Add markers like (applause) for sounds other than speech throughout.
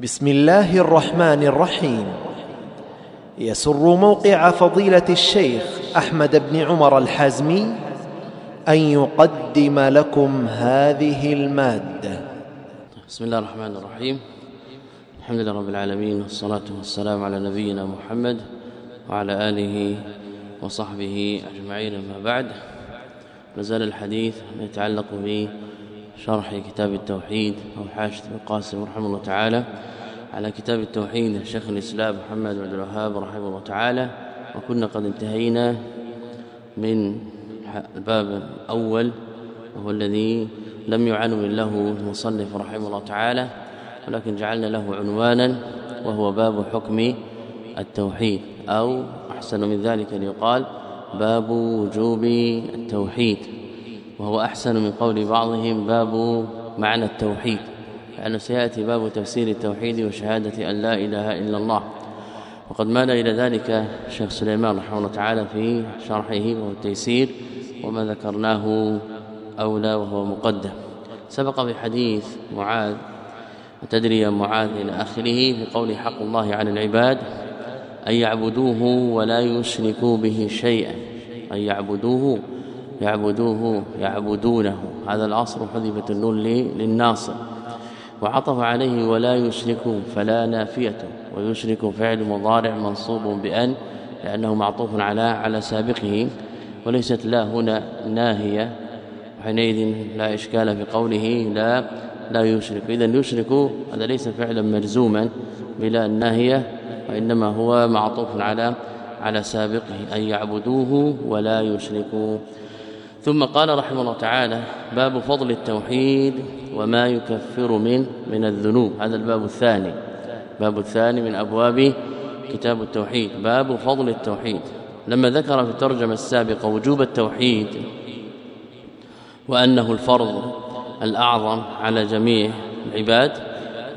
بسم الله الرحمن الرحيم. يسر موقع فضيلة الشيخ أحمد بن عمر الحازمي أن يقدم لكم هذه المادة. بسم الله الرحمن الرحيم. الحمد لله رب العالمين والصلاة والسلام على نبينا محمد وعلى آله وصحبه أجمعين. أما بعد نزال الحديث يتعلق بشرح كتاب التوحيد أو حاشيه القاسم رحمه الله تعالى. على كتاب التوحيد شيخ الإسلام محمد بن الوهاب رحمه الله تعالى. وكنا قد انتهينا من الباب الأول وهو الذي لم يعنون له المصنف رحمه الله تعالى ولكن جعلنا له عنوانا وهو باب حكم التوحيد أو أحسن من ذلك ان يقال باب وجوب التوحيد. وهو أحسن من قول بعضهم باب معنى التوحيد لأنه سيأتي باب تفسير التوحيد وشهادة أن لا إله إلا الله. وقد مال إلى ذلك الشيخ سليمان رحمه الله تعالى في شرحه وهو التيسير وما ذكرناه أولى وهو مقدم. سبق في حديث معاذ وتدري يا معاذ إلى آخره في قول حق الله على العباد أن يعبدوه ولا يشركوا به شيئا. أن يعبدوه يعبدوه يعبدونه. هذا العصر حذفت النون للناصر. وعطف عليه ولا يشركوا فلا نافية. ويشرك فعل مضارع منصوب بأن لأنه معطوف على على سابقه. وليست لا هنا ناهية. حينئذ لا إشكال في قوله لا لا يشرك. إذا يشرك هذا ليس فعلا مجزوما بلا الناهيه وإنما هو معطوف على على سابقه. أن يعبدوه ولا يشركوا. ثم قال رحمه الله تعالى باب فضل التوحيد وما يكفر من من الذنوب. هذا الباب الثاني. باب الثاني من أبواب كتاب التوحيد. باب فضل التوحيد. لما ذكر في الترجمة السابقة وجوب التوحيد وأنه الفرض الأعظم على جميع العباد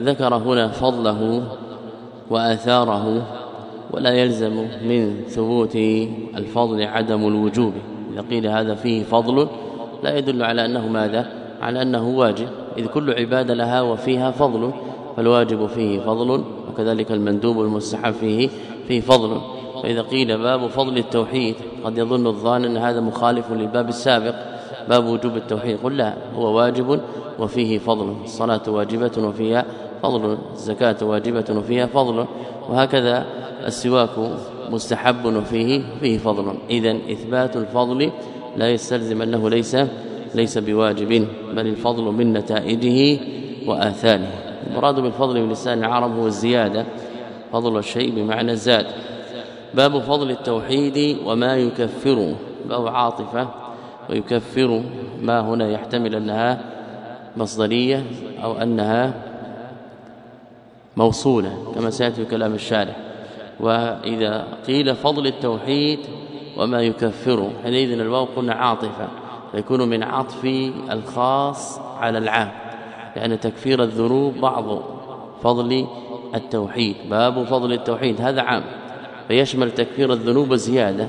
ذكر هنا فضله وآثاره ولا يلزم من ثبوت الفضل عدم الوجوب. اذا قيل هذا فيه فضل لا يدل على أنه ماذا؟ على أنه واجب. إذ كل عباده لها وفيها فضل فالواجب فيه فضل وكذلك المندوب المستحب فيه فيه فضل. فإذا قيل باب فضل التوحيد قد يظن الظان أن هذا مخالف للباب السابق. باب وجوب التوحيد قل لا هو واجب وفيه فضل. الصلاة واجبة وفيها فضل الزكاة واجبة وفيها فضل. وهكذا السواك مستحب وفيه فيه فضل. اذا إثبات الفضل لا يستلزم انه ليس ليس بواجب بل الفضل من نتائجه وآثاره. المراد بالفضل من لسان العرب هو الزيادة فضل الشيء بمعنى الزاد. باب فضل التوحيد وما يكفر. باب عاطفة ويكفر ما هنا يحتمل أنها مصدرية أو أنها موصولة كما سيأتي كلام الشارح. وإذا قيل فضل التوحيد وما يكفره حينئذ الواو قلنا عاطفة فيكون من عطف الخاص على العام لأن تكفير الذنوب بعض فضل التوحيد باب فضل التوحيد هذا عام فيشمل تكفير الذنوب زيادة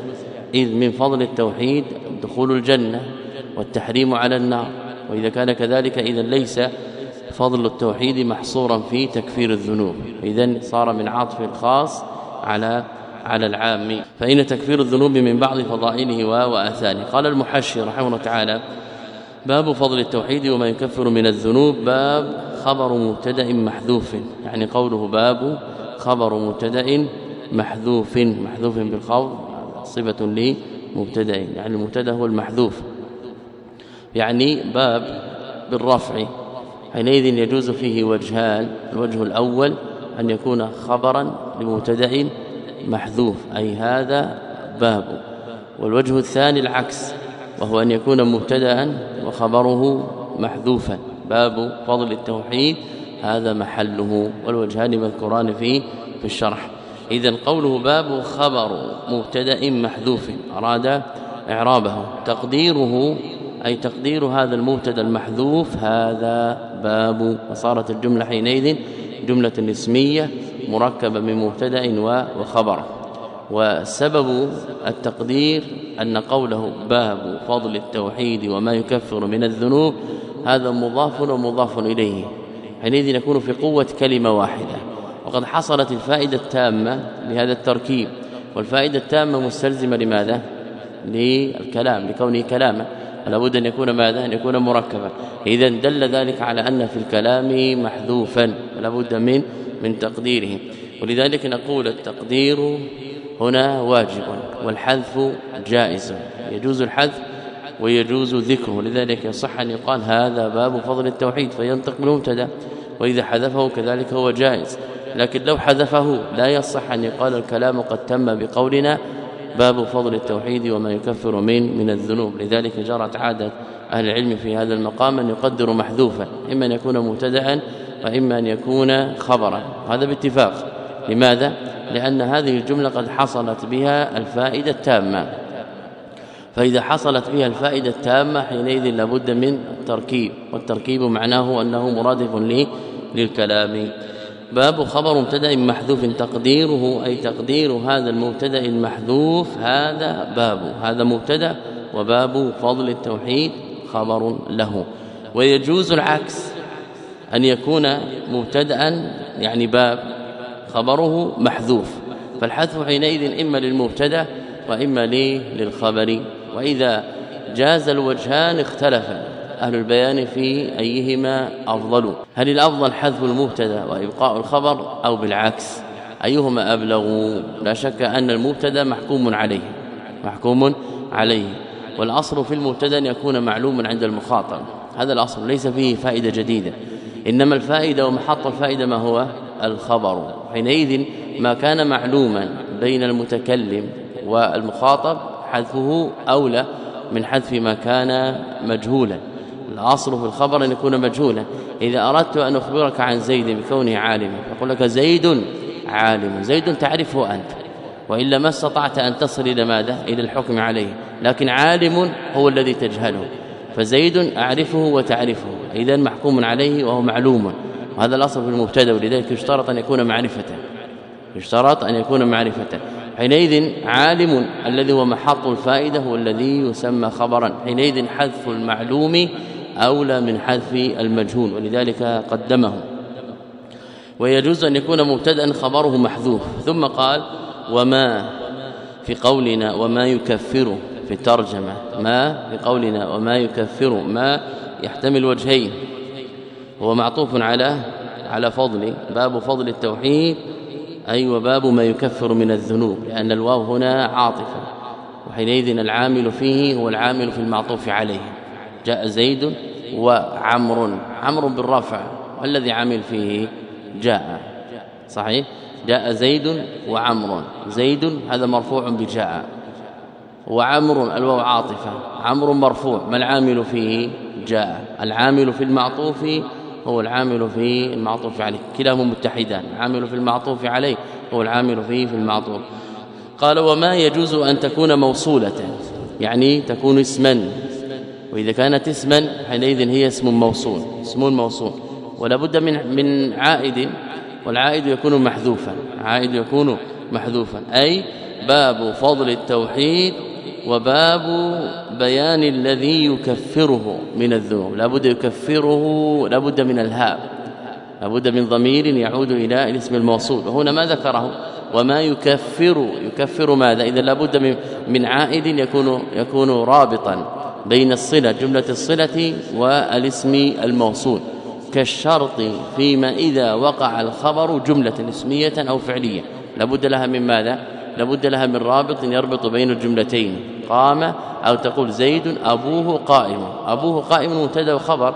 إذ من فضل التوحيد دخول الجنة والتحريم على النار وإذا كان كذلك إذا ليس فضل التوحيد محصورا في تكفير الذنوب اذا صار من عطف الخاص على على العام. فإن تكفير الذنوب من بعض فضائله وآثاره. قال المحشي رحمه الله تعالى باب فضل التوحيد وما يكفر من الذنوب. باب خبر مبتدأ محذوف. يعني قوله باب خبر مبتدأ محذوف. محذوف بالخوف صفة لمبتدأ. يعني المبتدأ هو المحذوف. يعني باب بالرفع. حينئذ يجوز فيه وجهان. الوجه الأول أن يكون خبرا لمبتدا محذوف أي هذا باب. والوجه الثاني العكس وهو أن يكون مبتدا وخبره محذوفا. باب فضل التوحيد هذا محله. والوجهان مذكوران في في الشرح. اذا قوله باب خبر مبتدا محذوف أراد إعرابه. تقديره أي تقدير هذا المبتدأ المحذوف هذا باب. وصارت الجملة حينئذ جملة اسمية مركبة من مبتدأ وخبر. وسبب التقدير أن قوله باب فضل التوحيد وما يكفر من الذنوب هذا مضاف ومضاف إليه. حينئذ نكون في قوة كلمة واحدة. وقد حصلت الفائدة التامة لهذا التركيب. والفائدة التامة مستلزمة لماذا؟ للكلام لكونه كلاما ولا بد أن يكون ماذا؟ أن يكون مركبا. اذا دل ذلك على أن في الكلام محذوفا. ولا بد من من تقديره ولذلك نقول التقدير هنا واجب والحذف جائز. يجوز الحذف ويجوز ذكره. لذلك يصح أن يقال هذا باب فضل التوحيد فينطق بالمبتدا وإذا حذفه كذلك هو جائز. لكن لو حذفه لا يصح أن يقال الكلام قد تم بقولنا باب فضل التوحيد وما يكفر من من الذنوب. لذلك جرت عادة أهل العلم في هذا المقام أن يقدروا محذوفا إما أن يكون مبتدأ وإما أن يكون خبرا. هذا باتفاق. لماذا؟ لأن هذه الجملة قد حصلت بها الفائدة التامة. فإذا حصلت بها الفائدة التامة حينئذ لابد من التركيب. والتركيب معناه أنه مرادف للكلام. باب خبر مبتدأ محذوف. تقديره أي تقدير هذا المبتدأ المحذوف هذا باب. هذا مبتدأ وباب فضل التوحيد خبر له. ويجوز العكس. أن يكون مبتدا يعني باب خبره محذوف. فالحذف حينئذ إما للمبتدأ وإما للخبر. وإذا جاز الوجهان اختلفا أهل البيان في أيهما أفضل. هل الأفضل حذف المبتدأ وإبقاء الخبر أو بالعكس؟ أيهما أبلغ؟ لا شك أن المبتدأ محكوم عليه. محكوم عليه. والأصل في المبتدأ يكون معلوما عند المخاطب. هذا الأصل ليس فيه فائدة جديدة. إنما الفائدة ومحط الفائدة ما هو الخبر. حينئذ ما كان معلوما بين المتكلم والمخاطب حذفه أولى من حذف ما كان مجهولا. الأصل في الخبر أن يكون مجهولا. إذا أردت أن أخبرك عن زيد بكونه عالما أقول لك زيد عالم. زيد تعرفه أنت وإلا ما استطعت أن تصل إلى ماذا؟ إلى الحكم عليه. لكن عالم هو الذي تجهله. فزيد أعرفه وتعرفه اذا محكوم عليه وهو معلوم. وهذا الأصل في المبتدأ ولذلك يشترط أن يكون معرفة. يشترط أن يكون معرفة. حينئذ عالم الذي هو محط الفائدة هو الذي يسمى خبرا. حينئذ حذف المعلوم أولى من حذف المجهول ولذلك قدمه. ويجوز أن يكون مبتدا خبره محذوف. ثم قال وما في قولنا وما يكفر في الترجمة. ما في قولنا وما يكفر ما يحتمل وجهين. هو معطوف على على فضل باب فضل التوحيد أي وباب ما يكفر من الذنوب لأن الواو هنا عاطفة وحينئذ العامل فيه هو العامل في المعطوف عليه. جاء زيد وعمر عمرو بالرفع والذي عامل فيه جاء. صحيح؟ جاء زيد وعمر. زيد هذا مرفوع بجاء. وعمر الواو عاطفة. عمرو مرفوع ما العامل فيه؟ جاء. العامل في المعطوف هو العامل في المعطوف عليه. كلاهما متحدان. العامل في المعطوف عليه هو العامل فيه في المعطوف. قال وما يجوز أن تكون موصولة؟ يعني تكون اسما. وإذا كانت اسما حينئذ هي اسم موصول. اسم موصول. ولا بد من من عائد. والعائد يكون محذوفا. عائد يكون محذوفا. أي باب فضل التوحيد وباب بيان الذي يكفره من الذنوب. لابد يكفره لابد من الهاء لابد من ضمير يعود إلى الاسم الموصول. وهنا ما ذكره وما يكفر. يكفر ماذا؟ إذا لابد من من عائد يكون يكون رابطا بين الصلة جملة الصلة والاسم الموصول. كالشرط فيما إذا وقع الخبر جملة اسمية أو فعلية. لابد لها من ماذا؟ لابد لها من رابط يربط بين الجملتين قام أو تقول زيد أبوه قائم. أبوه قائم مبتدا وخبر.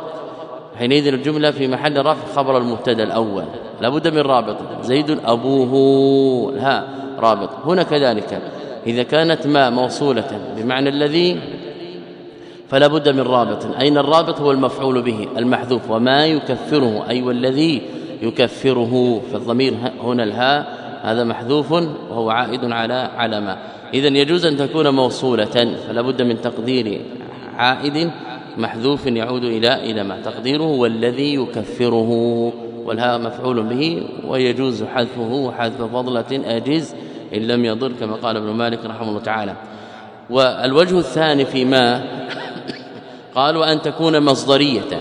حينئذ الجملة في محل رفع خبر المبتدا الأول. لابد من رابط. زيد أبوه. ها رابط. هنا كذلك. إذا كانت ما موصولة بمعنى الذي فلا بد من رابط. أين الرابط؟ هو المفعول به المحذوف. وما يكفره أي والذي يكفره. فالضمير هنا الهاء. هذا محذوف وهو عائد على على ما. اذا يجوز أن تكون موصولة فلا بد من تقدير عائد محذوف يعود إلى إلى ما. تقديره والذي يكفره والها مفعول به ويجوز حذفه وحذف فضلة أجز إن لم يضر كما قال ابن مالك رحمه الله تعالى. والوجه الثاني فيما (coughs) قال وان تكون مصدرية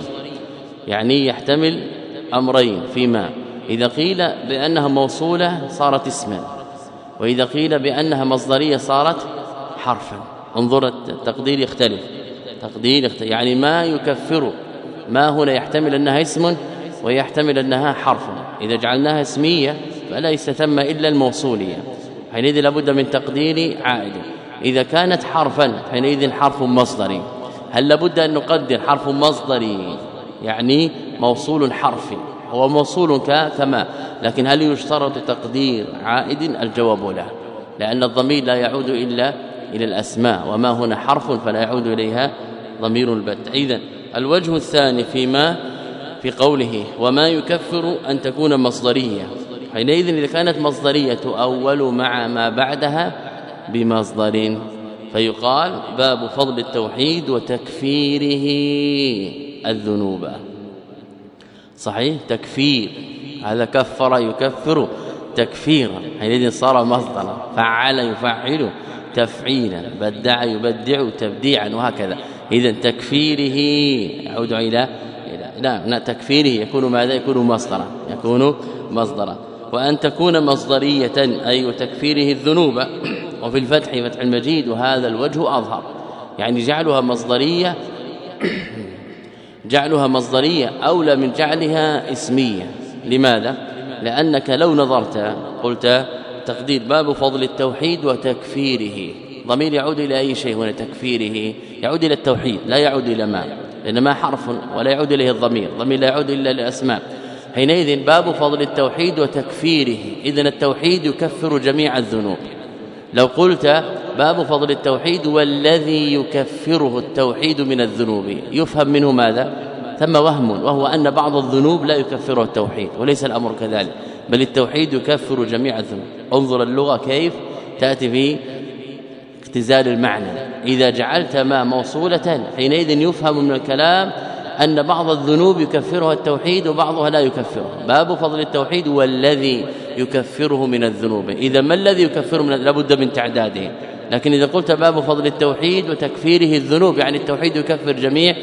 يعني يحتمل أمرين فيما إذا قيل بأنها موصولة صارت اسما وإذا قيل بأنها مصدرية صارت حرفا. انظر التقدير يختلف. تقدير يختلف يعني ما يكفر ما هنا يحتمل أنها اسم ويحتمل أنها حرف. إذا جعلناها اسمية فليس ثم إلا الموصولية. حينئذ لابد من تقدير عائد. إذا كانت حرفا حينئذ حرف مصدري. هل لابد أن نقدر حرف مصدري؟ يعني موصول حرفي. هو موصول كما. لكن هل يشترط تقدير عائد؟ الجواب لا. لأن الضمير لا يعود إلا إلى الأسماء وما هنا حرف فلا يعود إليها ضمير البت اذا الوجه الثاني فيما في قوله وما يكفر أن تكون مصدرية. حينئذ إذا كانت مصدرية تؤول مع ما بعدها بمصدر. فيقال باب فضل التوحيد وتكفيره الذنوب. صحيح؟ تكفير. هذا كفر يكفر تكفيرا. حينئذ صار مصدرا. فعل يفعل تفعيلا. بدع يبدع تبديعا وهكذا. اذا تكفيره يعود إلى لا تكفيره يكون ماذا؟ يكون مصدرا. يكون مصدرا. وأن تكون مصدرية أي تكفيره الذنوب. (clears throat) وفي الفتح فتح المجيد وهذا الوجه أظهر. يعني جعلها مصدرية. (clears throat) جعلها مصدرية أولى من جعلها اسمية. لماذا؟ لأنك لو نظرت قلت تقدير باب فضل التوحيد وتكفيره. ضمير يعود إلى أي شيء هنا؟ تكفيره. يعود إلى التوحيد لا يعود إلى ما؟ لأن ما حرف ولا يعود إليه الضمير. ضمير لا يعود إلا للأسماء حينئذ باب فضل التوحيد وتكفيره. اذا التوحيد يكفر جميع الذنوب. لو قلت باب فضل التوحيد والذي يكفره التوحيد من الذنوب. يفهم منه ماذا؟ ثم وهم وهو أن بعض الذنوب لا يكفره التوحيد وليس الأمر كذلك بل التوحيد يكفر جميع الذنوب. انظر اللغة كيف تأتي في اختزال المعنى. إذا جعلت ما موصولة حينئذ يفهم من الكلام أن بعض الذنوب يكفرها التوحيد وبعضها لا يكفرها. باب فضل التوحيد والذي يكفره من الذنوب. إذا ما الذي يكفره من لابد من تعداده. لكن إذا قلت باب فضل التوحيد وتكفيره الذنوب يعني التوحيد يكفر جميع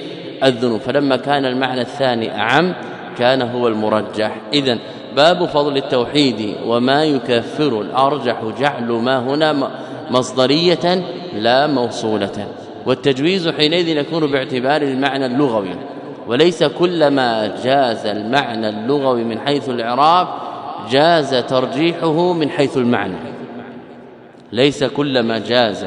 الذنوب. فلما كان المعنى الثاني أعم كان هو المرجح. إذا باب فضل التوحيد وما يكفر الأرجح جعل ما هنا مصدرية لا موصولة. والتجويز حينئذ يكون باعتبار المعنى اللغوي وليس كلما جاز المعنى اللغوي من حيث الإعراب جاز ترجيحه من حيث المعنى. ليس كلما جاز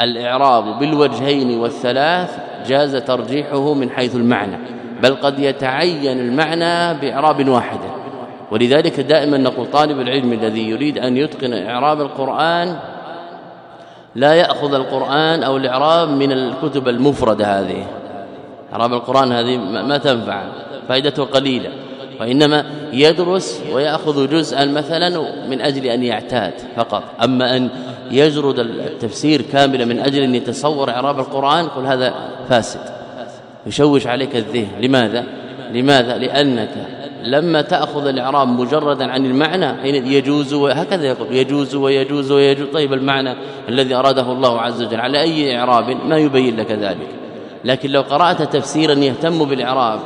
الإعراب بالوجهين والثلاث جاز ترجيحه من حيث المعنى بل قد يتعين المعنى بإعراب واحد. ولذلك دائما نقول طالب العلم الذي يريد أن يتقن إعراب القرآن لا يأخذ القرآن أو الإعراب من الكتب المفردة هذه. إعراب القرآن هذه ما تنفع فائدته قليلة. وانما يدرس ويأخذ جزءا مثلا من أجل أن يعتاد فقط. أما أن يجرد التفسير كاملا من أجل أن يتصور إعراب القرآن كل هذا فاسد. يشوش عليك الذهن. لماذا؟ لماذا؟ لأنك لما تأخذ الإعراب مجردا عن المعنى حين يجوز وهكذا يقول يجوز ويجوز ويجوز. طيب المعنى الذي أراده الله عز وجل على أي إعراب؟ ما يبين لك ذلك. لكن لو قرأت تفسيرا يهتم بالإعراب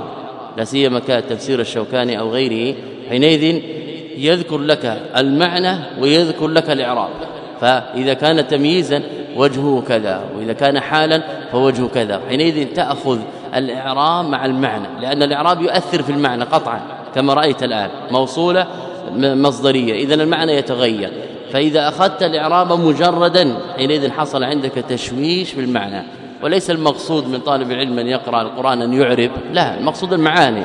لا سيما كان تفسير الشوكاني أو غيره حينئذ يذكر لك المعنى ويذكر لك الإعراب. فإذا كان تمييزا وجهه كذا وإذا كان حالا فوجهه كذا. حينئذ تأخذ الإعراب مع المعنى لأن الإعراب يؤثر في المعنى قطعا كما رأيت الآن موصولة مصدرية. اذا المعنى يتغير. فإذا أخذت الإعراب مجردا حينئذ حصل عندك تشويش في المعنى. وليس المقصود من طالب العلم أن يقرأ القرآن أن يعرب لا المقصود المعاني.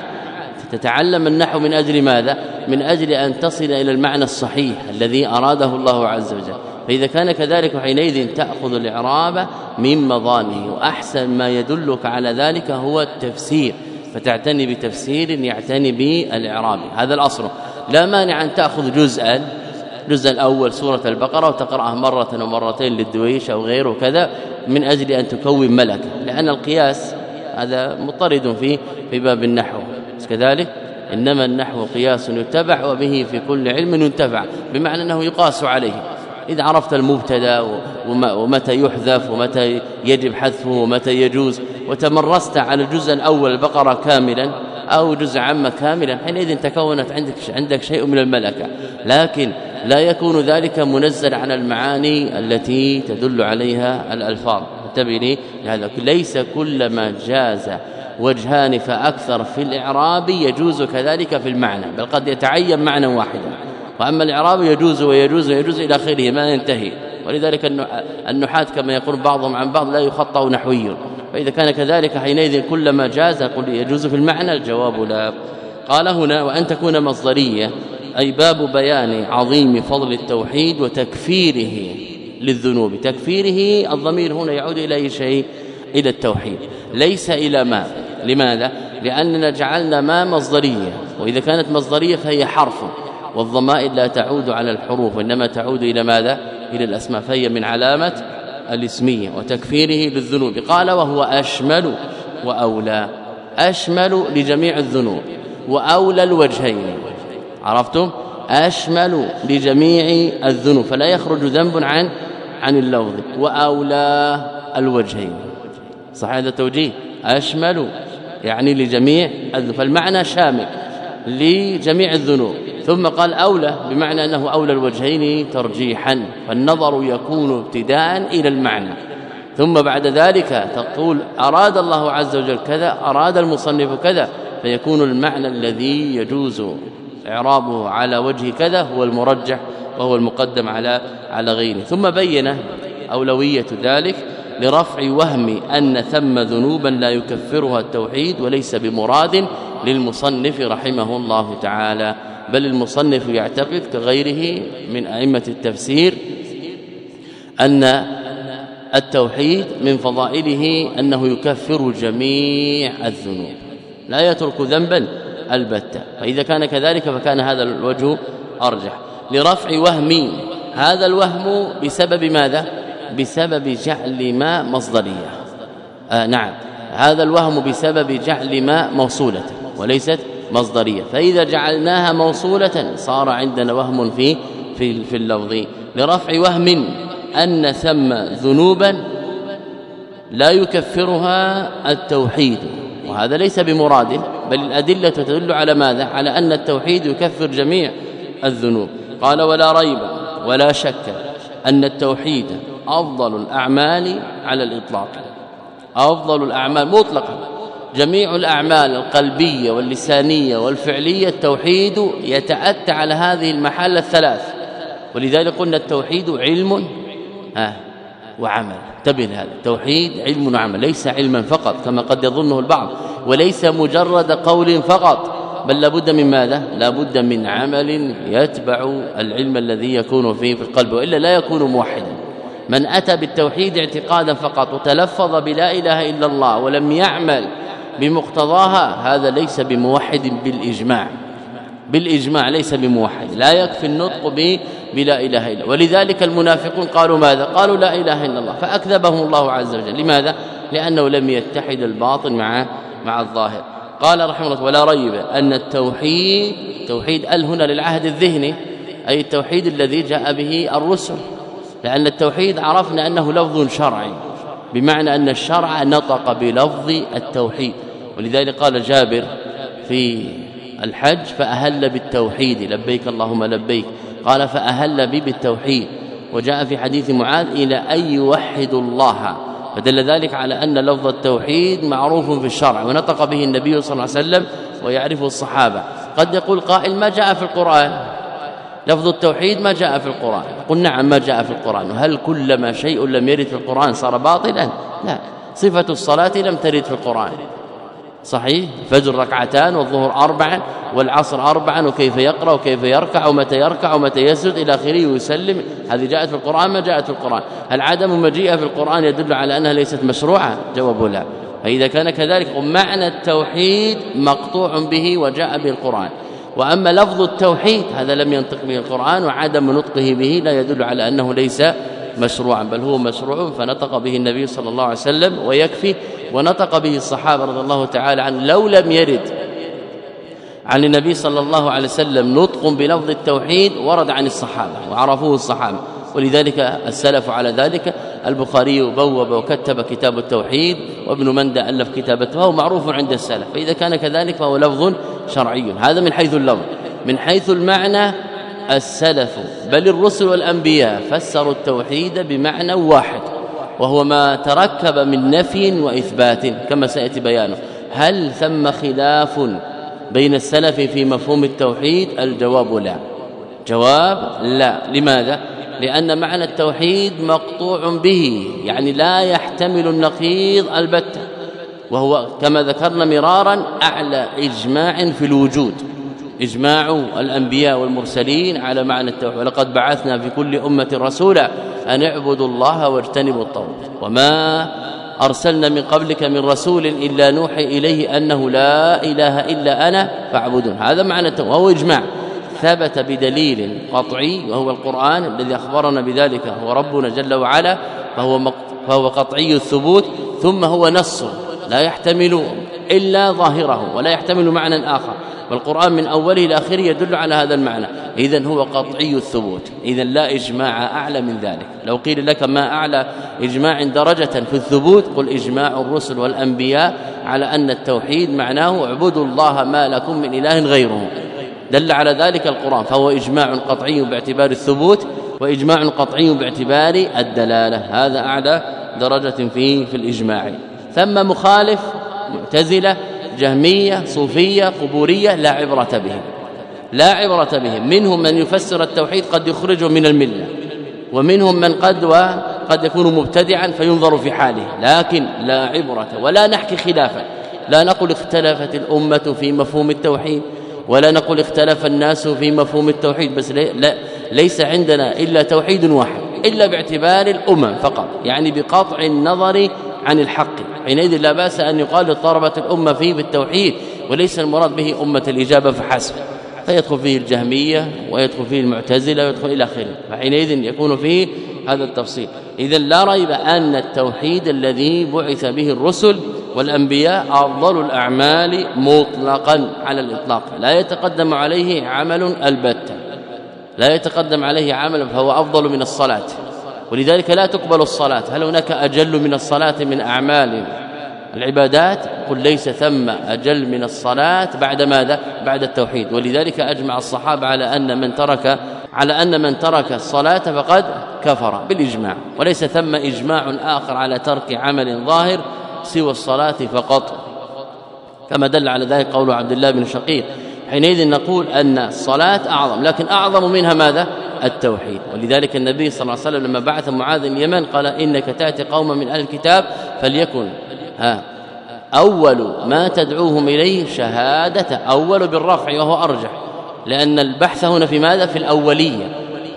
تتعلم النحو من أجل ماذا؟ من أجل أن تصل إلى المعنى الصحيح الذي أراده الله عز وجل. فإذا كان كذلك حينئذ تأخذ الإعراب من مظانه وأحسن ما يدلك على ذلك هو التفسير. فتعتني بتفسير يعتني بالإعراب هذا الأصل. لا مانع أن تأخذ جزءا الجزء الأول سورة البقرة وتقرأها مرة ومرتين للدويش أو غيره كذا من أجل أن تكون ملكة لأن القياس هذا مطرد فيه في باب النحو. كذلك إنما النحو قياس يتبع وبه في كل علم ينتفع بمعنى أنه يقاس عليه. إذا عرفت المبتدأ ومتى يحذف ومتى يجب حذفه ومتى يجوز وتمرست على الجزء الأول البقرة كاملا أو جزء عامة كاملا حينئذ تكونت عندك عندك شيء من الملكة. لكن لا يكون ذلك منزل عن المعاني التي تدل عليها الألفاظ. لي لهذا ليس كل ما جاز وجهان فأكثر في الإعراب يجوز كذلك في المعنى بل قد يتعين معنى واحدا. وأما الإعراب يجوز ويجوز ويجوز إلى آخره ما ينتهي. ولذلك النحاة كما يقول بعضهم عن بعض لا يخطأ نحوي. فإذا كان كذلك حينئذ كلما جاز قل يجوز في المعنى الجواب لا. قال هنا وأن تكون مصدرية أي باب بيان عظيم فضل التوحيد وتكفيره للذنوب. تكفيره الضمير هنا يعود إلى أي شيء؟ إلى التوحيد. ليس إلى ما. لماذا؟ لأننا جعلنا ما مصدرية وإذا كانت مصدرية فهي حرف والضمائر لا تعود على الحروف وإنما تعود إلى ماذا؟ إلى الأسماء فهي من علامة الاسمية وتكفيره للذنوب. قال وهو أشمل وأولى. أشمل لجميع الذنوب وأولى الوجهين. عرفتم؟ أشمل لجميع الذنوب فلا يخرج ذنب عن عن اللفظ وأولى الوجهين. صح هذا توجيه أشمل يعني لجميع فالمعنى شامل لجميع الذنوب. ثم قال أولى بمعنى أنه أولى الوجهين ترجيحا فالنظر يكون ابتداء إلى المعنى. ثم بعد ذلك تقول أراد الله عز وجل كذا أراد المصنف كذا فيكون المعنى الذي يجوز اعرابه على وجه كذا هو المرجح وهو المقدم على على غيره. ثم بين أولوية ذلك لرفع وهم أن ثم ذنوبا لا يكفرها التوحيد وليس بمراد للمصنف رحمه الله تعالى بل المصنف يعتقد كغيره من أئمة التفسير أن التوحيد من فضائله أنه يكفر جميع الذنوب لا يترك ذنبا. البتة. فإذا كان كذلك فكان هذا الوجه أرجح. لرفع وهم هذا الوهم بسبب ماذا؟ بسبب جعل ما مصدرية. آه نعم. هذا الوهم بسبب جعل ما موصولة وليست مصدرية. فإذا جعلناها موصولة صار عندنا وهم في في في اللفظ. لرفع وهم أن ثم ذنوبا لا يكفرها التوحيد. وهذا ليس بمراد. بل الأدلة تدل على ماذا؟ على أن التوحيد يكفر جميع الذنوب. قال ولا ريب ولا شك أن التوحيد أفضل الأعمال على الإطلاق. أفضل الأعمال مطلقا. جميع الأعمال القلبية واللسانية والفعلية التوحيد يتأتى على هذه المحال الثلاث. ولذلك قلنا التوحيد علم. وعمل. انتبه لهذا. التوحيد علم وعمل ليس علما فقط كما قد يظنه البعض وليس مجرد قول فقط بل لابد من ماذا؟ لابد من عمل يتبع العلم الذي يكون فيه في القلب وإلا لا يكون موحدا. من أتى بالتوحيد اعتقادا فقط وتلفظ بلا إله إلا الله ولم يعمل بمقتضاها هذا ليس بموحد بالإجماع. بالإجماع ليس بموحد. لا يكفي النطق به بلا إله إلا ولذلك المنافقون قالوا ماذا؟ قالوا لا إله إلا الله. فأكذبهم الله عز وجل. لماذا؟ لأنه لم يتحد الباطن مع مع الظاهر. قال رحمه الله ولا ريب أن التوحيد توحيد ال هنا للعهد الذهني؟ أي التوحيد الذي جاء به الرسل. لأن التوحيد عرفنا أنه لفظ شرعي. بمعنى أن الشرع نطق بلفظ التوحيد. ولذلك قال جابر في الحج فأهل بالتوحيد لبيك اللهم لبيك. قال فأهل بي بالتوحيد. وجاء في حديث معاذ إلى أن يوحدوا الله. فدل ذلك على أن لفظ التوحيد معروف في الشرع ونطق به النبي صلى الله عليه وسلم ويعرفه الصحابة. قد يقول قائل ما جاء في القرآن؟ لفظ التوحيد ما جاء في القرآن. قل نعم ما جاء في القرآن. وهل كلما شيء لم يرد في القرآن صار باطلا؟ لا. صفة الصلاة لم ترد في القرآن. صحيح؟ فجر ركعتان والظهر اربعا والعصر اربعا وكيف يقرأ وكيف يركع ومتى يركع ومتى يسجد إلى آخره ويسلم. هذه جاءت في القرآن ما جاءت في القرآن؟ هل عدم مجيئها في القرآن يدل على أنها ليست مشروعة؟ جواب لا. فإذا كان كذلك معنى التوحيد مقطوع به وجاء به القرآن. وأما لفظ التوحيد هذا لم ينطق به القرآن وعدم نطقه به لا يدل على أنه ليس مشروعا بل هو مشروع فنطق به النبي صلى الله عليه وسلم ويكفي ونطق به الصحابة رضي الله تعالى عنه لو لم يرد. عن النبي صلى الله عليه وسلم نطق بلفظ التوحيد ورد عن الصحابة وعرفوه الصحابة. ولذلك السلف على ذلك البخاري بوب وكتب كتاب التوحيد وابن مندى ألف كتابته وهو معروف عند السلف. فإذا كان كذلك فهو لفظ شرعي. هذا من حيث اللفظ. من حيث المعنى السلف بل الرسل والأنبياء فسروا التوحيد بمعنى واحد وهو ما تركب من نفي وإثبات كما سيأتي بيانه. هل ثم خلاف بين السلف في مفهوم التوحيد؟ الجواب لا. جواب لا. لماذا؟ لأن معنى التوحيد مقطوع به يعني لا يحتمل النقيض البتة وهو كما ذكرنا مرارا أعلى إجماع في الوجود. إجماع الأنبياء والمرسلين على معنى التوحيد. ولقد بعثنا في كل أمة رسولا أن اعبدوا الله واجتنبوا الطاغوت. وما أرسلنا من قبلك من رسول إلا نوحي إليه أنه لا إله إلا أنا فاعبدون. هذا معنى التوحيد. وهو إجماع. ثبت بدليل قطعي وهو القرآن الذي أخبرنا بذلك هو ربنا جل وعلا فهو فهو قطعي الثبوت ثم هو نص لا يحتمل إلا ظاهره ولا يحتمل معنى آخر. والقرآن من أوله إلى آخره يدل على هذا المعنى. اذا هو قطعي الثبوت. اذا لا إجماع أعلى من ذلك. لو قيل لك ما أعلى إجماع درجة في الثبوت قل إجماع الرسل والأنبياء على أن التوحيد معناه اعبدوا الله ما لكم من إله غيره. دل على ذلك القرآن فهو إجماع قطعي باعتبار الثبوت وإجماع قطعي باعتبار الدلالة. هذا أعلى درجة فيه في الإجماع. ثم مخالف معتزله جهمية صوفية قبورية لا عبرة بهم. لا عبرة بهم. منهم من يفسر التوحيد قد يخرجه من الملة. ومنهم من قد وقد يكون مبتدعا فينظر في حاله. لكن لا عبرة ولا نحكي خلافا. لا نقول اختلفت الأمة في مفهوم التوحيد ولا نقول اختلف الناس في مفهوم التوحيد. بس لا ليس عندنا إلا توحيد واحد إلا باعتبار الأمم فقط. يعني بقطع النظر عن الحق. حينئذ لا بأس أن يقال اضطربت الأمة فيه بالتوحيد وليس المراد به أمة الإجابة فحسب. فيدخل فيه الجهمية ويدخل فيه المعتزلة ويدخل إلى آخره. فحينئذ يكون فيه هذا التفصيل. اذا لا ريب أن التوحيد الذي بعث به الرسل والأنبياء أفضل الأعمال مطلقا على الإطلاق. لا يتقدم عليه عمل البتة. لا يتقدم عليه عمل فهو أفضل من الصلاة. ولذلك لا تقبل الصلاة. هل هناك أجل من الصلاة من أعمال العبادات؟ قل ليس ثم أجل من الصلاة بعد ماذا؟ بعد التوحيد. ولذلك أجمع الصحابة على أن من ترك على أن من ترك الصلاة فقد كفر بالإجماع. وليس ثم إجماع آخر على ترك عمل ظاهر سوى الصلاة فقط. كما دل على ذلك قول عبد الله بن شقيق. حينئذ نقول أن الصلاة أعظم لكن أعظم منها ماذا؟ التوحيد. ولذلك النبي صلى الله عليه وسلم لما بعث معاذ اليمن قال إنك تأتي قوما من أهل الكتاب فليكن ها أول ما تدعوهم إليه شهادة أول بالرفع وهو أرجح. لأن البحث هنا في ماذا؟ في الأولية.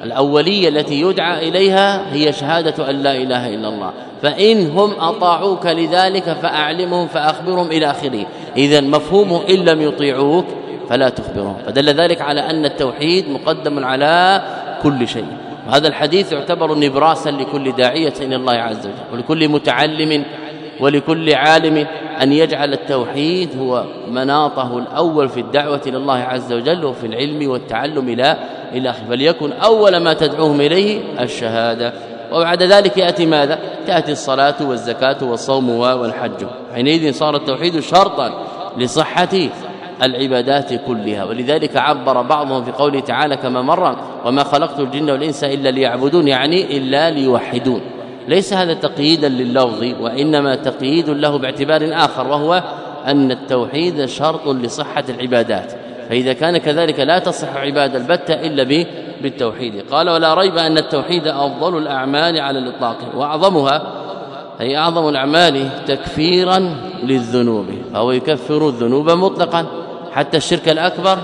الأولية التي يدعى إليها هي شهادة أن لا إله إلا الله. فإن هم أطاعوك لذلك فأعلمهم فأخبرهم إلى آخره. إذا مفهومه إن لم يطيعوك فلا تخبرهم. فدل ذلك على أن التوحيد مقدم على كل شيء. وهذا الحديث يعتبر نبراسا لكل داعية إلى الله عز وجل ولكل متعلم ولكل عالم أن يجعل التوحيد هو مناطه الأول في الدعوة إلى الله عز وجل وفي العلم والتعلم إلى إلى فليكن أول ما تدعوهم إليه الشهادة. وبعد ذلك يأتي ماذا؟ تأتي الصلاة والزكاة والصوم والحج. حينئذ صار التوحيد شرطا لصحة العبادات كلها. ولذلك عبر بعضهم في قوله تعالى كما مر وما خلقت الجن والإنس إلا ليعبدون يعني إلا ليوحدون. ليس هذا تقييدا لللفظ وإنما تقييد له باعتبار آخر وهو أن التوحيد شرط لصحة العبادات. فإذا كان كذلك لا تصح عباده البتة إلا به بالتوحيد. قال ولا ريب أن التوحيد أفضل الأعمال على الإطلاق وأعظمها أي أعظم الأعمال تكفيرا للذنوب فهو يكفر الذنوب مطلقا. حتى الشرك الأكبر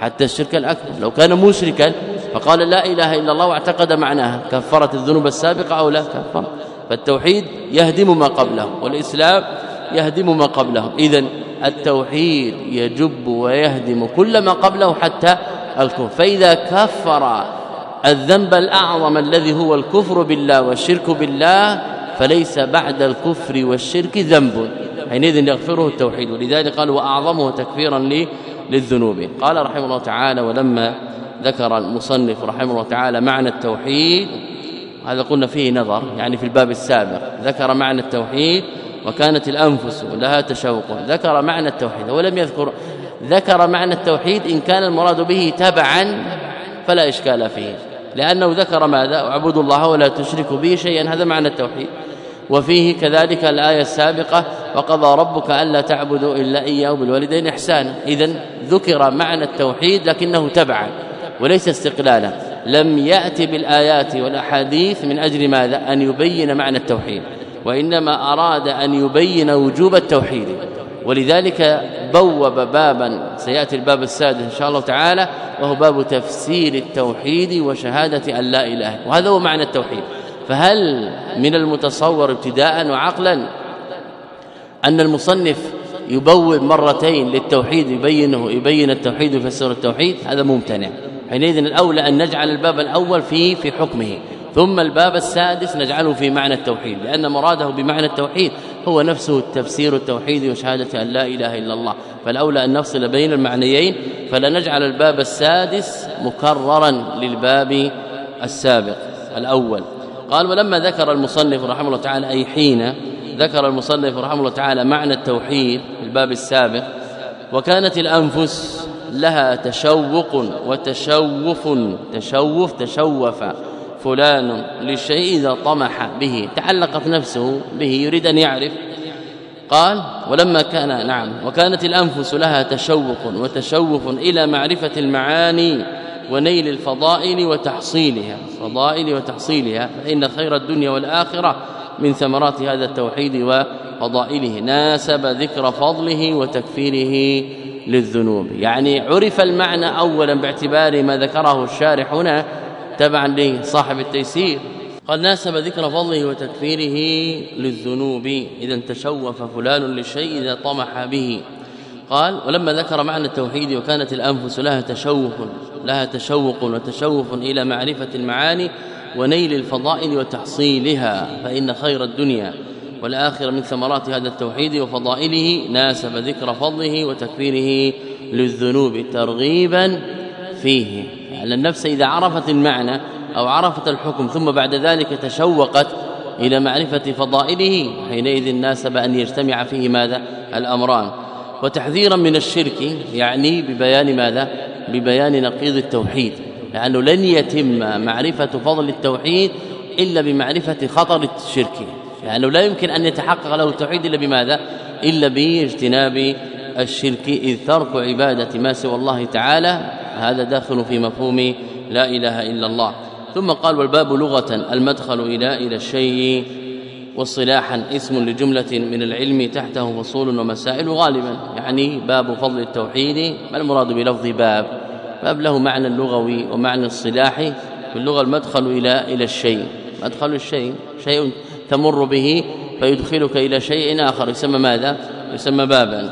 حتى الشرك الأكبر. لو كان مشركا فقال لا إله إلا الله واعتقد معناها. كفرت الذنوب السابقة أو لا؟ كفر. فالتوحيد يهدم ما قبله والإسلام يهدم ما قبله. إذا التوحيد يجب ويهدم كل ما قبله حتى الكفر. فإذا كفر الذنب الأعظم الذي هو الكفر بالله والشرك بالله فليس بعد الكفر والشرك ذنب. حينئذ يغفره التوحيد. ولذلك قال وأعظمه تكفيرا للذنوب قال رحمه الله تعالى ولما ذكر المصنف رحمه الله تعالى معنى التوحيد هذا قلنا فيه نظر يعني في الباب السابق. ذكر معنى التوحيد وكانت الأنفس لها تشوق. ذكر معنى التوحيد ولم يذكر ذكر معنى التوحيد إن كان المراد به تبعا فلا إشكال فيه. لأنه ذكر ماذا؟ اعبدوا الله ولا تشركوا به شيئا هذا معنى التوحيد. وفيه كذلك الآية السابقة وقضى ربك ألا تعبدوا إلا إياه بالوالدين إحسانا. اذا ذكر معنى التوحيد لكنه تبعا وليس استقلالا. لم يأتي بالآيات والأحاديث من أجل ماذا؟ أن يبين معنى التوحيد. وإنما أراد أن يبين وجوب التوحيد. ولذلك بوب بابا سيأتي الباب السادس إن شاء الله تعالى وهو باب تفسير التوحيد وشهادة أن لا إله وهذا هو معنى التوحيد. فهل من المتصور ابتداء وعقلا أن المصنف يبوب مرتين للتوحيد يبينه يبين التوحيد ويفسر التوحيد هذا ممتنع. حينئذ الأولى أن نجعل الباب الأول فيه في حكمه ثم الباب السادس نجعله في معنى التوحيد لأن مراده بمعنى التوحيد هو نفسه التفسير التوحيد وشهادة أن لا إله إلا الله. فالأولى أن نفصل بين المعنيين فلا نجعل الباب السادس مكررا للباب السابق الأول. قال ولما ذكر المصنف رحمه الله تعالى أي حين ذكر المصنف رحمه الله تعالى معنى التوحيد في الباب السابق وكانت الأنفس لها تشوق وتشوف تشوف تشوف فلان للشيء إذا طمح به تعلقت نفسه به يريد أن يعرف. قال ولما كان نعم وكانت الأنفس لها تشوق وتشوف إلى معرفة المعاني ونيل الفضائل وتحصيلها. فضائل وتحصيلها فإن خير الدنيا والآخرة من ثمرات هذا التوحيد وفضائله. ناسب ذكر فضله وتكفيره للذنوب. يعني عرف المعنى اولا باعتبار ما ذكره الشارح هنا تبعا لصاحب التيسير. قد ناسب ذكر فضله وتكفيره للذنوب. اذا تشوف فلان للشيء إذا طمح به. قال ولما ذكر معنى التوحيد وكانت الأنفس لها تشوق لها تشوق وتشوف إلى معرفة المعاني ونيل الفضائل وتحصيلها فإن خير الدنيا والآخرة من ثمرات هذا التوحيد وفضائله. ناسب ذكر فضله وتكفيره للذنوب ترغيبا فيه. يعني النفس إذا عرفت المعنى أو عرفت الحكم ثم بعد ذلك تشوقت إلى معرفة فضائله حينئذ ناسب أن يجتمع فيه ماذا؟ الأمران. وتحذيرا من الشرك يعني ببيان ماذا؟ ببيان نقيض التوحيد. لأنه لن يتم معرفة فضل التوحيد إلا بمعرفة خطر الشرك. لأنه لا يمكن أن يتحقق له التوحيد إلا بماذا؟ إلا باجتناب الشرك إذ ترك عبادة ما سوى الله تعالى هذا داخل في مفهوم لا إله إلا الله. ثم قال والباب لغة المدخل إلى إلى الشيء واصطلاحا اسم لجملة من العلم تحته فصول ومسائل غالبا يعني باب فضل التوحيد ما المراد بلفظ باب؟ باب له معنى لغوي ومعنى اصطلاحي في اللغة المدخل إلى إلى الشيء. مدخل الشيء شيء تمر به فيدخلك إلى شيء آخر. يسمى ماذا؟ يسمى بابا.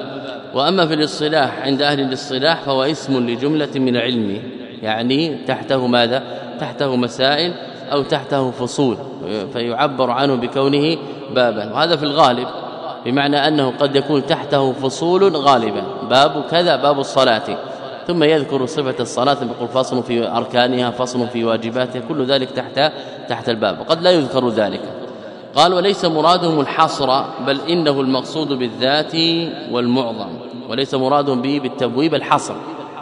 وأما في الاصطلاح عند أهل الاصطلاح فهو اسم لجملة من علم يعني تحته ماذا؟ تحته مسائل أو تحته فصول. فيعبر عنه بكونه بابا. وهذا في الغالب بمعنى أنه قد يكون تحته فصول غالبا. باب كذا باب الصلاة. ثم يذكر صفة الصلاة يقول فصل في أركانها فصل في واجباتها كل ذلك تحت تحت الباب وقد لا يذكر ذلك. قال وليس مرادهم الحصر بل إنه المقصود بالذات والمعظم وليس مرادهم به بالتبويب الحصر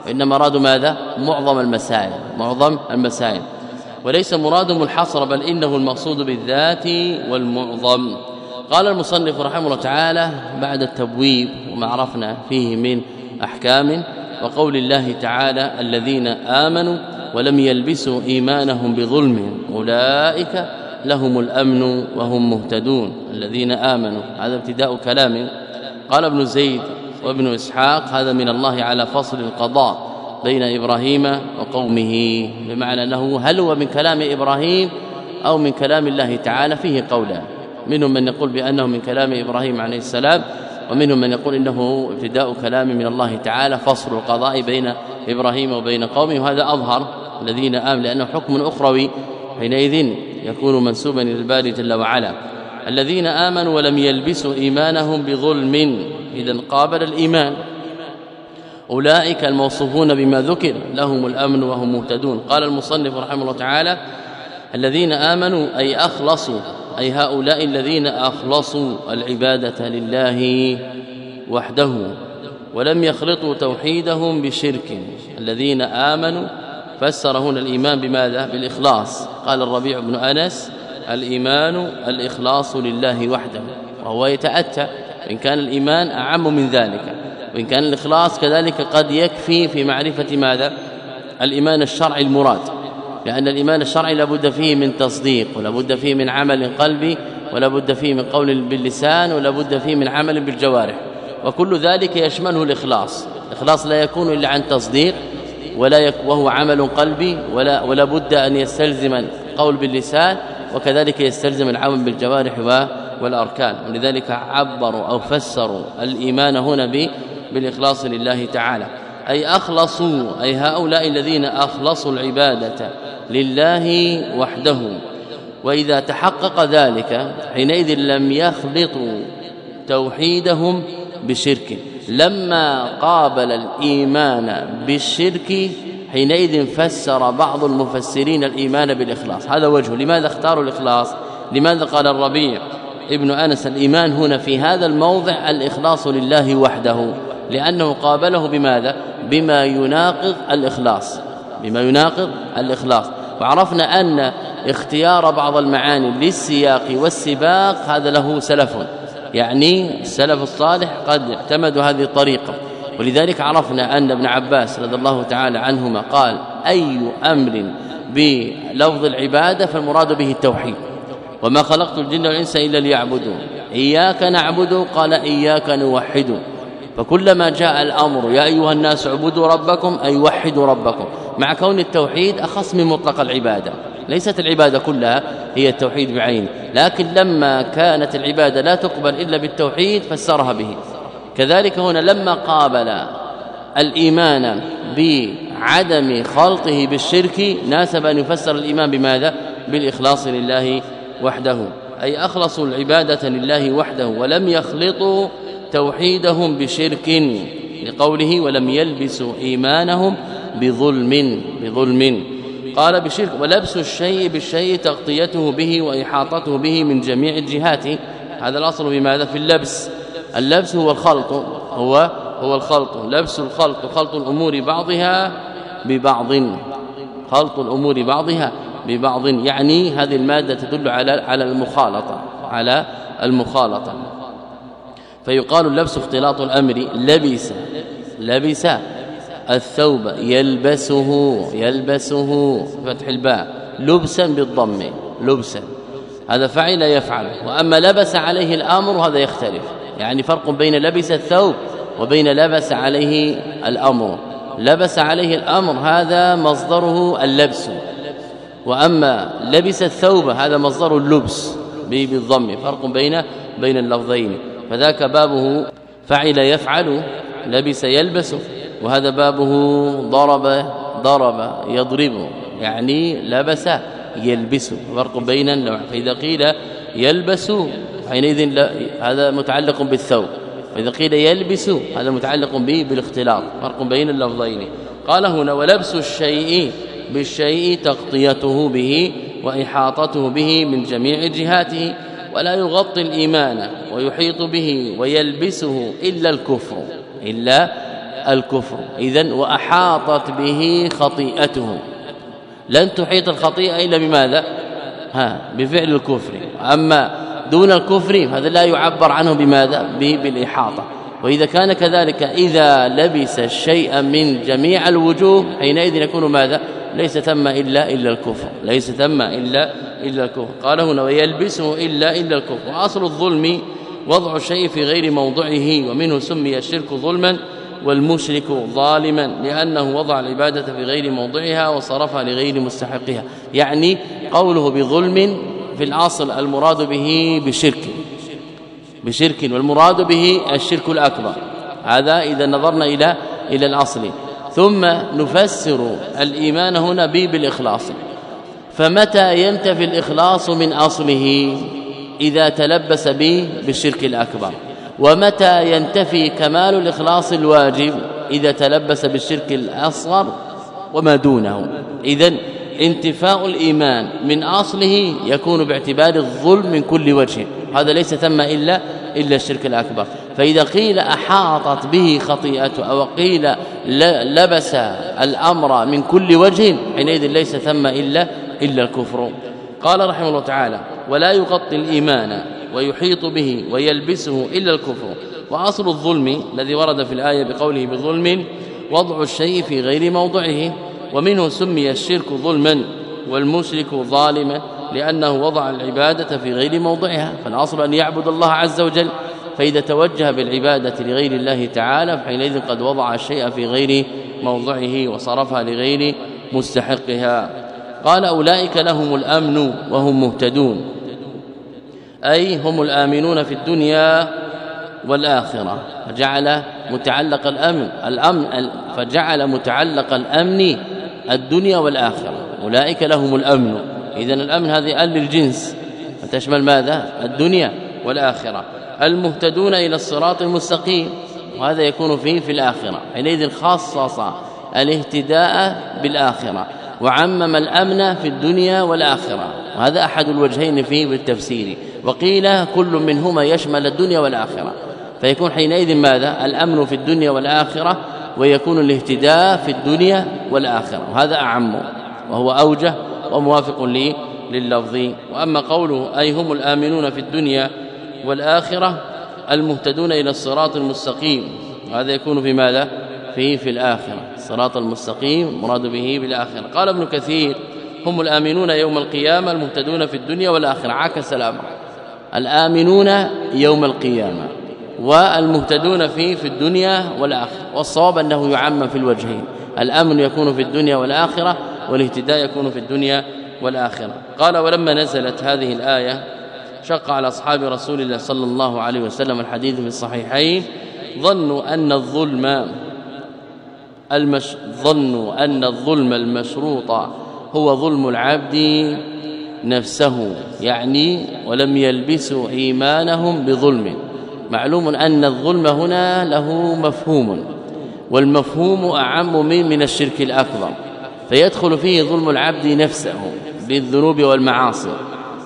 وإنما مراد ماذا؟ معظم المسائل معظم المسائل. وليس مرادهم الحصر بل إنه المقصود بالذات والمعظم. قال المصنف رحمه الله تعالى بعد التبويب وما عرفنا فيه من أحكام وقول الله تعالى الذين آمنوا ولم يلبسوا إيمانهم بظلم أولئك لهم الأمن وهم مهتدون. الذين آمنوا هذا ابتداء كلام. قال ابن زيد وابن إسحاق هذا من الله على فصل القضاء بين إبراهيم وقومه بمعنى أنه هل هو من كلام إبراهيم أو من كلام الله تعالى؟ فيه قولان. منهم من يقول بأنه من كلام إبراهيم عليه السلام. ومنهم من يقول إنه ابتداء كلام من الله تعالى فصل القضاء بين إبراهيم وبين قومه وهذا أظهر الذين آمنوا لأنه حكم أخروي حينئذ يكون منسوبا إلى الباري جل وعلا. الذين آمنوا ولم يلبسوا إيمانهم بظلم اذا قابل الإيمان. أولئك الموصوفون بما ذكر لهم الأمن وهم مهتدون. قال المصنف رحمه الله تعالى الذين آمنوا أي أخلصوا أي هؤلاء الذين أخلصوا العبادة لله وحده ولم يخلطوا توحيدهم بشرك. الذين آمنوا فسر هنا الإيمان بماذا؟ بالإخلاص. قال الربيع بن أنس الإيمان الإخلاص لله وحده وهو يتأتى. إن كان الإيمان أعم من ذلك وإن كان الإخلاص كذلك قد يكفي في معرفة ماذا؟ الإيمان الشرعي المراد. لأن الإيمان الشرعي لابد فيه من تصديق ولابد فيه من عمل قلبي ولابد فيه من قول باللسان ولابد فيه من عمل بالجوارح. وكل ذلك يشمله الإخلاص. الإخلاص لا يكون إلا عن تصديق ولا وهو عمل قلبي ولا ولا بد أن يستلزم القول باللسان وكذلك يستلزم العمل بالجوارح والأركان. ولذلك عبروا أو فسروا الإيمان هنا بالإخلاص لله تعالى. أي أخلصوا أي هؤلاء الذين أخلصوا العبادة لله وحده. وإذا تحقق ذلك حينئذ لم يخلطوا توحيدهم بشرك. لما قابل الإيمان بالشرك حينئذ فسر بعض المفسرين الإيمان بالإخلاص. هذا وجه. لماذا اختاروا الإخلاص؟ لماذا قال الربيع ابن أنس الإيمان هنا في هذا الموضع الإخلاص لله وحده. لأنه قابله بماذا؟ بما يناقض الإخلاص. بما يناقض الإخلاص. وعرفنا أن اختيار بعض المعاني للسياق والسباق هذا له سلف. يعني السلف الصالح قد اعتمدوا هذه الطريقة. ولذلك عرفنا أن ابن عباس رضي الله تعالى عنهما قال أي أمر بلفظ العبادة فالمراد به التوحيد. وما خلقت الجن والإنس إلا ليعبدون. إياك نعبد قال إياك نوحد. فكلما جاء الأمر يا أيها الناس اعبدوا ربكم أي وحدوا ربكم. مع كون التوحيد أخص من مطلق العبادة. ليست العبادة كلها هي التوحيد بعينه. لكن لما كانت العبادة لا تقبل إلا بالتوحيد فسرها به. كذلك هنا لما قابل الإيمان بعدم خلطه بالشرك ناسب أن يفسر الإيمان بماذا؟ بالإخلاص لله وحده. أي أخلصوا العبادة لله وحده ولم يخلطوا توحيدهم بشرك لقوله ولم يلبسوا إيمانهم بظلم بظلم. قال بشرك ولبس الشيء بالشيء تغطيته به وإحاطته به من جميع الجهات. هذا الأصل بماذا في اللبس. اللبس هو الخلط هو هو الخلط لبس الخلط خلط الأمور بعضها ببعض. خلط الأمور بعضها ببعض. يعني هذه المادة تدل على على المخالطة على المخالطة. فيقال اللبس اختلاط الأمر لبس لبس. الثوب يلبسه يلبسه. فتح الباء. لبسا بالضم لبسا. هذا فعل يفعل. وأما لبس عليه الأمر هذا يختلف. يعني فرق بين لبس الثوب وبين لبس عليه الأمر. لبس عليه الأمر هذا مصدره اللبس. وأما لبس الثوب هذا مصدر اللبس بالضم. فرق بين بين اللفظين. فذاك بابه فعل يفعل لبس يلبس وهذا بابه ضرب ضرب يضرب يعني لبس يلبس. فرق بين النوع. فإذا قيل يلبس حينئذ هذا متعلق بالثوب. واذا قيل يلبس هذا متعلق به بالاختلاط. فرق بين اللفظين. قال هنا ولبس الشيء بالشيء تغطيته به وإحاطته به من جميع جهاته. ولا يغطي الإيمان ويحيط به ويلبسه إلا الكفر إلا الكفر. اذا وأحاطت به خطيئته. لن تحيط الخطيئة إلا بماذا؟ ها بفعل الكفر. اما دون الكفر هذا لا يعبر عنه بماذا؟ بالإحاطة. وإذا كان كذلك إذا لبس الشيء من جميع الوجوه حينئذ يكون ماذا؟ ليس ثم إلا إلا الكفر. ليس ثم إلا إلا الكفر. قال هنا ويلبسه إلا إلا الكفر. وأصل الظلم وضع الشيء في غير موضعه ومنه سمي الشرك ظلما والمشرك ظالما لأنه وضع العبادة في غير موضعها وصرفها لغير مستحقها. يعني قوله بظلم في الأصل المراد به بشرك. بشرك والمراد به الشرك الأكبر. هذا إذا نظرنا إلى إلى الأصل. ثم نفسر الإيمان هنا به بالإخلاص. فمتى ينتفي الإخلاص من أصله؟ إذا تلبس به بالشرك الأكبر. ومتى ينتفي كمال الإخلاص الواجب؟ إذا تلبس بالشرك الأصغر وما دونه. اذا انتفاء الإيمان من أصله يكون باعتبار الظلم من كل وجه. هذا ليس ثم إلا إلا الشرك الأكبر. فإذا قيل أحاطت به خطيئته أو قيل لبس الأمر من كل وجه حينئذ ليس ثم إلا إلا الكفر. قال رحمه الله تعالى ولا يغطي الإيمان ويحيط به ويلبسه إلا الكفر. وأصل الظلم الذي ورد في الآية بقوله بظلم وضع الشيء في غير موضعه ومنه سمي الشرك ظلما والمشرك ظالما لأنه وضع العبادة في غير موضعها. فالأصل أن يعبد الله عز وجل فإذا توجه بالعبادة لغير الله تعالى فحينئذ قد وضع الشيء في غير موضعه وصرفها لغير مستحقها. قال أولئك لهم الأمن وهم مهتدون. أي هم الآمنون في الدنيا والآخرة. فجعل متعلق الأمن الأمن فجعل متعلق الأمن الدنيا والآخرة. أولئك لهم الأمن. إذا الأمن هذه آل للجنس. تشمل ماذا؟ الدنيا. والآخرة. المهتدون إلى الصراط المستقيم. وهذا يكون فيه في الآخرة. حينئذ خصص الاهتداء بالآخرة. وعمم الأمن في الدنيا والآخرة. وهذا أحد الوجهين فيه بالتفسير وقيل كل منهما يشمل الدنيا والآخرة. فيكون حينئذ ماذا؟ الأمن في الدنيا والآخرة ويكون الاهتداء في الدنيا والآخرة. وهذا أعم. وهو أوجه وموافق لي لللفظ. وأما قوله أي هم الآمنون في الدنيا والآخرة المهتدون إلى الصراط المستقيم. وهذا يكون في ماذا؟ فيه في الآخرة. الصراط المستقيم مراد به بالآخرة. قال ابن كثير هم الآمنون يوم القيامة المهتدون في الدنيا والآخرة. عكس الأمر. الآمنون يوم القيامة والمهتدون فيه في الدنيا والآخرة. والصواب أنه يعمم في الوجهين. الأمن يكون في الدنيا والآخرة والاهتداء يكون في الدنيا والآخرة. قال ولما نزلت هذه الآية شق على أصحاب رسول الله صلى الله عليه وسلم الحديث في الصحيحين ظنوا أن الظلم المش ظنوا أن الظلم المشروط هو ظلم العبد نفسه يعني ولم يلبسوا إيمانهم بظلم. معلوم أن الظلم هنا له مفهوم والمفهوم أعم من من الشرك الأكبر فيدخل فيه ظلم العبد نفسه بالذنوب والمعاصي.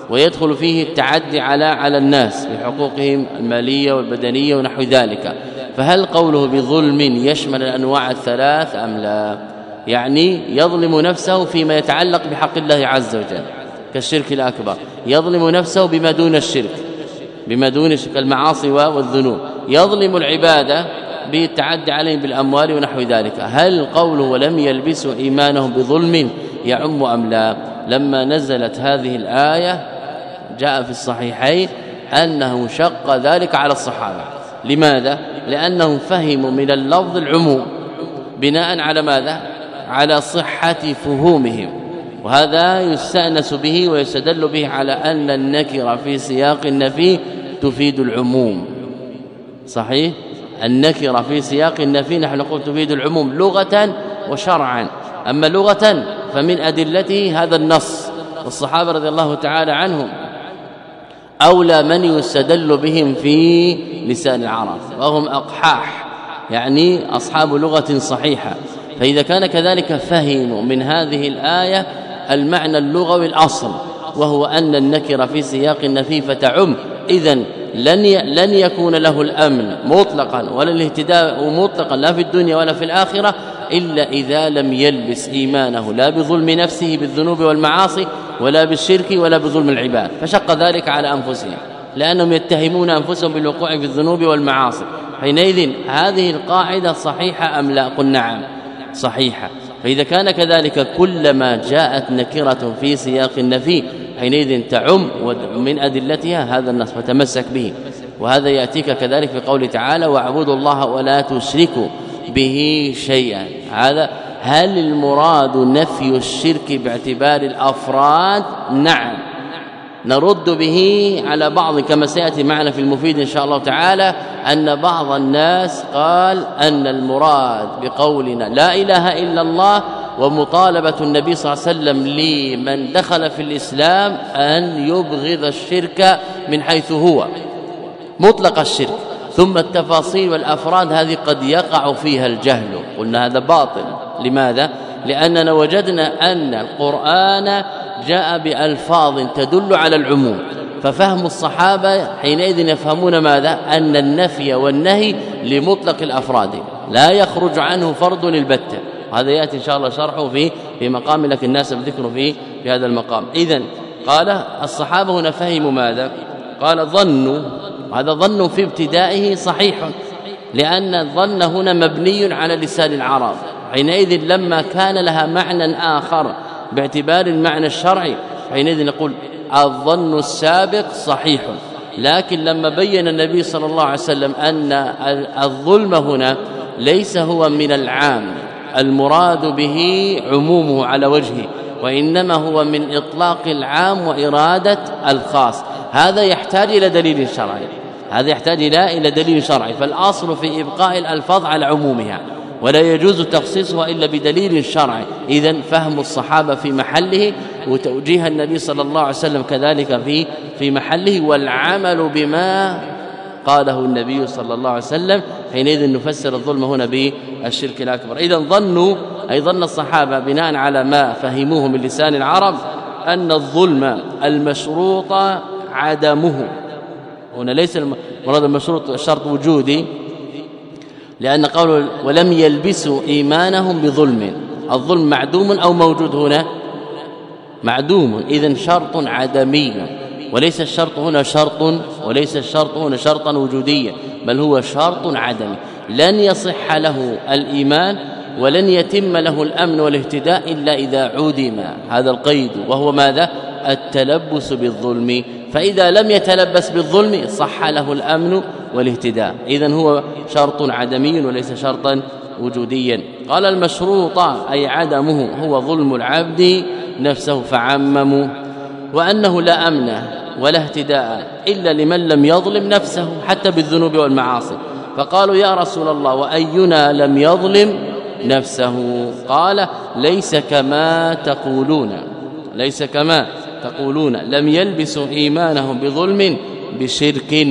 ويدخل فيه التعدي على على الناس بحقوقهم المالية والبدنية ونحو ذلك. فهل قوله بظلم يشمل الأنواع الثلاث أم لا؟ يعني يظلم نفسه فيما يتعلق بحق الله عز وجل كالشرك الأكبر. يظلم نفسه بما دون الشرك بما دون المعاصي والذنوب. يظلم العبادة بالتعدي عليهم بالأموال ونحو ذلك. هل قوله ولم يلبسوا إيمانهم بظلم يعم أم لا؟ لما نزلت هذه الآية جاء في الصحيحين أنه شق ذلك على الصحابة. لماذا؟ لأنهم فهموا من اللفظ العموم بناء على ماذا؟ على صحة فهومهم. وهذا يستأنس به ويستدل به على أن النكره في سياق النفي تفيد العموم. صحيح؟ النكره في سياق النفي نحن نقول تفيد العموم لغة وشرعا. أما لغة فمن أدلته هذا النص. والصحابة رضي الله تعالى عنهم. أولى من يستدل بهم في لسان العرب وهم أقحاح يعني أصحاب لغة صحيحة. فإذا كان كذلك فهموا من هذه الآية المعنى اللغوي الأصل وهو أن النكره في سياق النفي فتعم اذا لن لن يكون له الأمن مطلقا ولا الاهتداء مطلقا لا في الدنيا ولا في الآخرة إلا إذا لم يلبس إيمانه لا بظلم نفسه بالذنوب والمعاصي ولا بالشرك ولا بظلم العباد. فشق ذلك على أنفسهم لأنهم يتهمون أنفسهم بالوقوع في الذنوب والمعاصي. حينئذ هذه القاعدة صحيحة أم لا؟ قل نعم صحيحة. فإذا كان كذلك كلما جاءت نكرة في سياق النفي حينئذ تعم ومن أدلتها هذا النص فتمسك به. وهذا يأتيك كذلك في قوله تعالى واعبدوا الله ولا تشركوا به شيئا. هذا هل المراد نفي الشرك باعتبار الأفراد؟ نعم. نرد به على بعض كما سيأتي معنا في المفيد إن شاء الله تعالى أن بعض الناس قال أن المراد بقولنا لا إله إلا الله ومطالبة النبي صلى الله عليه وسلم لمن دخل في الإسلام أن يبغض الشرك من حيث هو مطلق الشرك. ثم التفاصيل والأفراد هذه قد يقع فيها الجهل. قلنا هذا باطل. لماذا؟ لأننا وجدنا أن القرآن جاء بألفاظ تدل على العموم. ففهم الصحابة حينئذ يفهمون ماذا؟ أن النفي والنهي لمطلق الأفراد. لا يخرج عنه فرد البتة هذا يأتي إن شاء الله شرحه في في مقام لكن الناس بذكره في في هذا المقام. اذا قال الصحابة هنا فهموا ماذا؟ قال ظنوا هذا ظن في ابتدائه صحيح لأن الظن هنا مبني على لسان العرب حينئذ لما كان لها معنى آخر باعتبار المعنى الشرعي حينئذ نقول الظن السابق صحيح. لكن لما بين النبي صلى الله عليه وسلم أن الظلم هنا ليس هو من العام المراد به عمومه على وجهه وإنما هو من إطلاق العام وإرادة الخاص. هذا يحتاج إلى دليل شرعي. هذا يحتاج إلى إلى دليل شرعي. فالأصل في إبقاء الألفاظ على عمومها. ولا يجوز تخصيصها إلا بدليل شرعي. اذا فهم الصحابة في محله وتوجيه النبي صلى الله عليه وسلم كذلك في في محله والعمل بما قاله النبي صلى الله عليه وسلم. حينئذ نفسر الظلم هنا بالشرك الأكبر. اذا ظنوا أي ظن الصحابة بناء على ما فهموه من لسان العرب أن الظلم المشروط عدمه. هنا ليس المراد المشروط شرط وجودي لأن قول ولم يلبسوا إيمانهم بظلم. الظلم معدوم أو موجود هنا؟ معدوم. اذا شرط عدمي. وليس الشرط هنا شرط وليس الشرط هنا شرطا وجوديا بل هو شرط عدمي. لن يصح له الإيمان ولن يتم له الأمن والاهتداء إلا إذا عدم. هذا القيد. وهو ماذا؟ التلبس بالظلم. فإذا لم يتلبس بالظلم صح له الأمن والاهتداء. اذا هو شرط عدمي وليس شرطا وجوديا. قال المشروط أي عدمه هو ظلم العبد نفسه فعمموا وأنه لا أمن ولا اهتداء إلا لمن لم يظلم نفسه حتى بالذنوب والمعاصي. فقالوا يا رسول الله وأينا لم يظلم نفسه؟ قال ليس كما تقولون. ليس كما تقولون لم يلبسوا إيمانهم بظلم بشرك.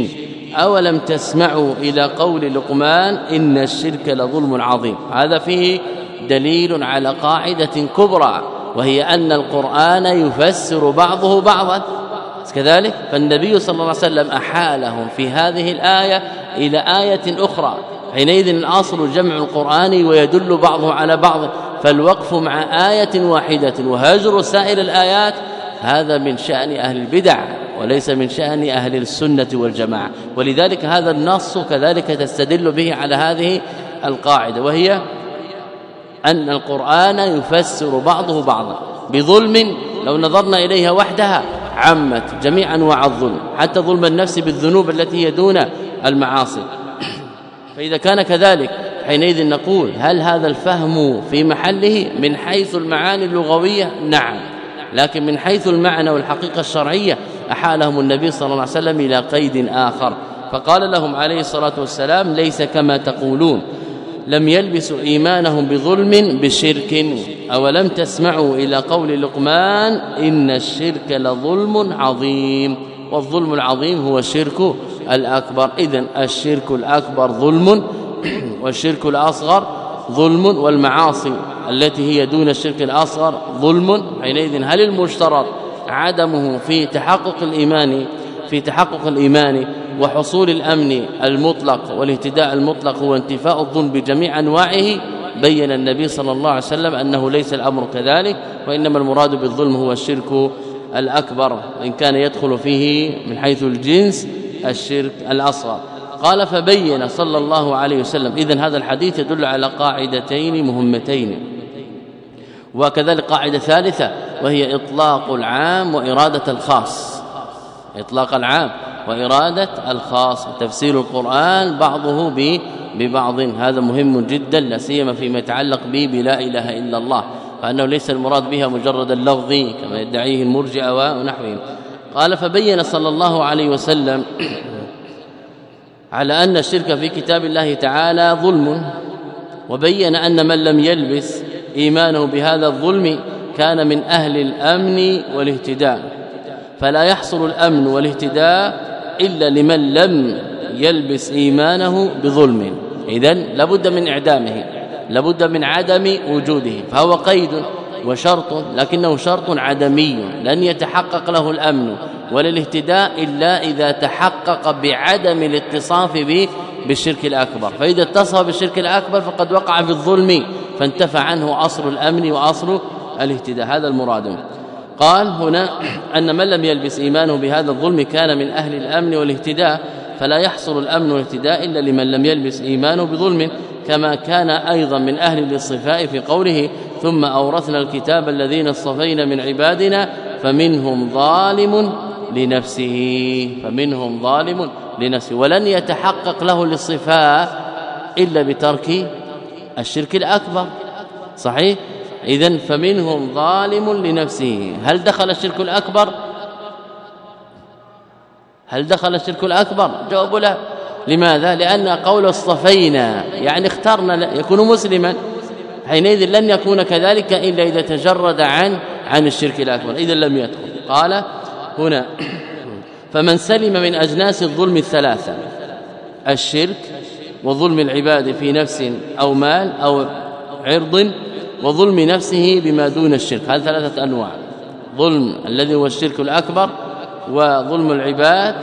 أولم تسمعوا إلى قول لقمان إن الشرك لظلم عظيم؟ هذا فيه دليل على قاعدة كبرى وهي أن القرآن يفسر بعضه بعضا. كذلك فالنبي صلى الله عليه وسلم أحالهم في هذه الآية إلى آية أخرى. حينئذ الأصل جمع القرآن ويدل بعضه على بعض فالوقف مع آية واحدة وهجر سائر الآيات هذا من شأن أهل البدع وليس من شأن أهل السنة والجماعة. ولذلك هذا النص كذلك تستدل به على هذه القاعدة وهي أن القرآن يفسر بعضه بعضا بظلم لو نظرنا إليها وحدها عمت جميع انواع الظلم حتى ظلم النفس بالذنوب التي هي دون المعاصي. فإذا كان كذلك حينئذ نقول هل هذا الفهم في محله من حيث المعاني اللغوية؟ نعم. لكن من حيث المعنى والحقيقة الشرعية أحالهم النبي صلى الله عليه وسلم إلى قيد آخر. فقال لهم عليه الصلاة والسلام ليس كما تقولون. لم يلبسوا إيمانهم بظلم بشرك. أولم تسمعوا إلى قول لقمان إن الشرك لظلم عظيم. والظلم العظيم هو الشرك الأكبر. اذا الشرك الأكبر ظلم والشرك الأصغر ظلم والمعاصي التي هي دون الشرك الأصغر ظلم حينئذ. هل المشترط عدمه في تحقق الإيمان في تحقق الإيمان وحصول الأمن المطلق والاهتداء المطلق هو انتفاء الظلم بجميع أنواعه؟ بين النبي صلى الله عليه وسلم أنه ليس الأمر كذلك وإنما المراد بالظلم هو الشرك الأكبر إن كان يدخل فيه من حيث الجنس الشرك الأصغر. قال فبين صلى الله عليه وسلم. اذا هذا الحديث يدل على قاعدتين مهمتين. وكذلك قاعدة ثالثة وهي إطلاق العام وإرادة الخاص. إطلاق العام وإرادة الخاص. تفسير القرآن بعضه ببعض. هذا مهم جدا لا سيما فيما يتعلق به بلا إله إلا الله. فأنه ليس المراد بها مجرد اللفظ كما يدعيه المرجئه ونحوهم قال فبين صلى الله عليه وسلم (clears throat) على أن الشرك في كتاب الله تعالى ظلم وبين أن من لم يلبس إيمانه بهذا الظلم كان من أهل الأمن والاهتداء. فلا يحصل الأمن والاهتداء إلا لمن لم يلبس إيمانه بظلم. اذا لابد من إعدامه لابد من عدم وجوده. فهو قيد وشرط لكنه شرط عدمي لن يتحقق له الأمن ولا الاهتداء إلا إذا تحقق بعدم الاتصاف به بالشرك الأكبر. فإذا اتصف بالشرك الأكبر فقد وقع في الظلم فانتفى عنه أصل الأمن وأصل الاهتداء. هذا المراد. قال هنا أن من لم يلبس إيمانه بهذا الظلم كان من أهل الأمن والاهتداء فلا يحصل الأمن والاهتداء إلا لمن لم يلبس إيمانه بظلم كما كان أيضا من أهل الاصطفاء في قوله ثم أورثنا الكتاب الذين اصطفينا من عبادنا فمنهم ظالم لنفسه فمنهم ظالم لنفسه ولن يتحقق له الاصطفاء إلا بترك الشرك الأكبر. صحيح؟ اذا فمنهم ظالم لنفسه. هل دخل الشرك الأكبر؟ هل دخل الشرك الأكبر؟ جواب لا. لماذا؟ لأن قول اصطفينا يعني اخترنا يكون مسلما. حينئذ لن يكون كذلك إلا إذا تجرد عن عن الشرك الأكبر. إذا لم يدخل. قال هنا فمن سلم من أجناس الظلم الثلاثة الشرك وظلم العباد في نفس أو مال أو عرض وظلم نفسه بما دون الشرك. هذه ثلاثة أنواع. ظلم الذي هو الشرك الأكبر وظلم العباد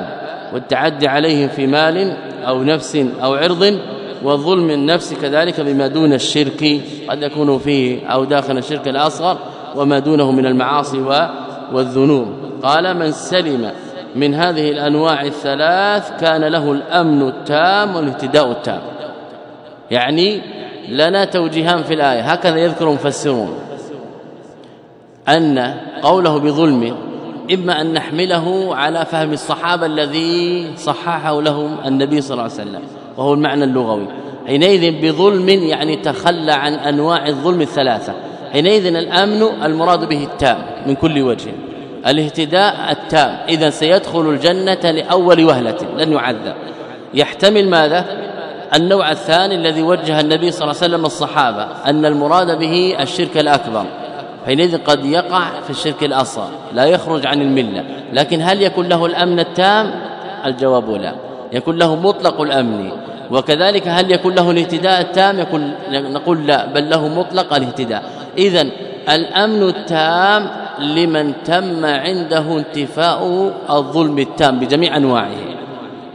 والتعدي عليهم في مال أو نفس أو عرض وظلم النفس كذلك بما دون الشرك. قد يكون فيه أو داخل الشرك الأصغر وما دونه من المعاصي والذنوب. قال من سلم من هذه الأنواع الثلاث كان له الأمن التام والاهتداء التام. يعني لنا توجيهان في الآية. هكذا يذكر مفسرون أن قوله بظلم إما أن نحمله على فهم الصحابة الذي صححه لهم النبي صلى الله عليه وسلم. وهو المعنى اللغوي. حينئذ بظلم يعني تخلى عن أنواع الظلم الثلاثة. حينئذ الأمن المراد به التام من كل وجه. الاهتداء التام. إذا سيدخل الجنة لأول وهلة لن يعذب. يحتمل ماذا؟ النوع الثاني الذي وجه النبي صلى الله عليه وسلم الصحابة أن المراد به الشرك الأكبر. حينئذ قد يقع في الشرك الأصغر. لا يخرج عن الملة. لكن هل يكون له الأمن التام؟ الجواب لا. يكون له مطلق الأمن. وكذلك هل يكون له الاهتداء التام؟ يكون نقول لا بل له مطلق الاهتداء. اذا الأمن التام لمن تم عنده انتفاء الظلم التام بجميع أنواعه.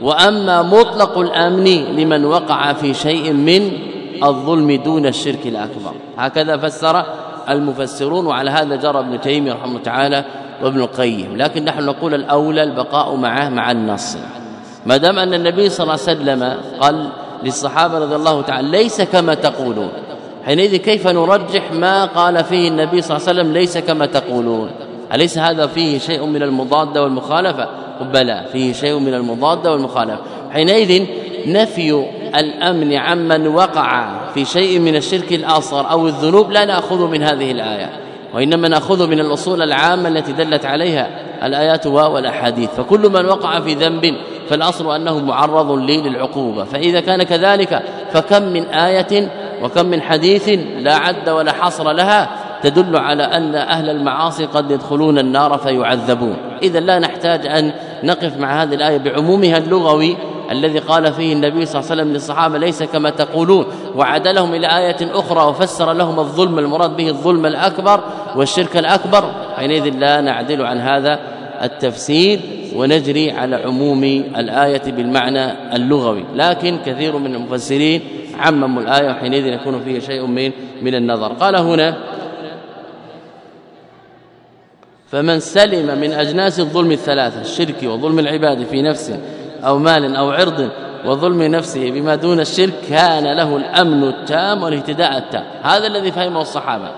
وأما مطلق الأمن لمن وقع في شيء من الظلم دون الشرك الأكبر. هكذا فسر المفسرون وعلى هذا جرى ابن تيمية رحمه الله تعالى وابن القيم. لكن نحن نقول الأولى البقاء معه مع النص ما دام أن النبي صلى الله عليه وسلم قال للصحابة رضي الله تعالى ليس كما تقولون. حينئذ كيف نرجح ما قال فيه النبي صلى الله عليه وسلم ليس كما تقولون أليس هذا فيه شيء من المضاد والمخالفة؟ بلى فيه شيء من المضاد والمخالفة. حينئذ نفي الأمن عمن وقع في شيء من الشرك الأصغر أو الذنوب لا نأخذ من هذه الآية وإنما نأخذ من الأصول العامة التي دلت عليها الآيات والأحاديث. فكل من وقع في ذنب فالأصل أنه معرض للعقوبة. فإذا كان كذلك فكم من آية وكم من حديث لا عد ولا حصر لها تدل على أن أهل المعاصي قد يدخلون النار فيعذبون. إذا لا نحتاج أن نقف مع هذه الآية بعمومها اللغوي الذي قال فيه النبي صلى الله عليه وسلم للصحابة ليس كما تقولون وعدلهم إلى آية أخرى وفسر لهم الظلم المراد به الظلم الأكبر والشرك الأكبر. حينئذ لا نعدل عن هذا التفسير. ونجري على عموم الآية بالمعنى اللغوي. لكن كثير من المفسرين عمموا الآية وحينئذ يكون فيه شيء من من النظر. قال هنا فمن سلم من أجناس الظلم الثلاثة الشرك وظلم العباد في نفسه أو مال أو عرض وظلم نفسه بما دون الشرك كان له الأمن التام والاهتداء التام. هذا الذي فهمه الصحابة.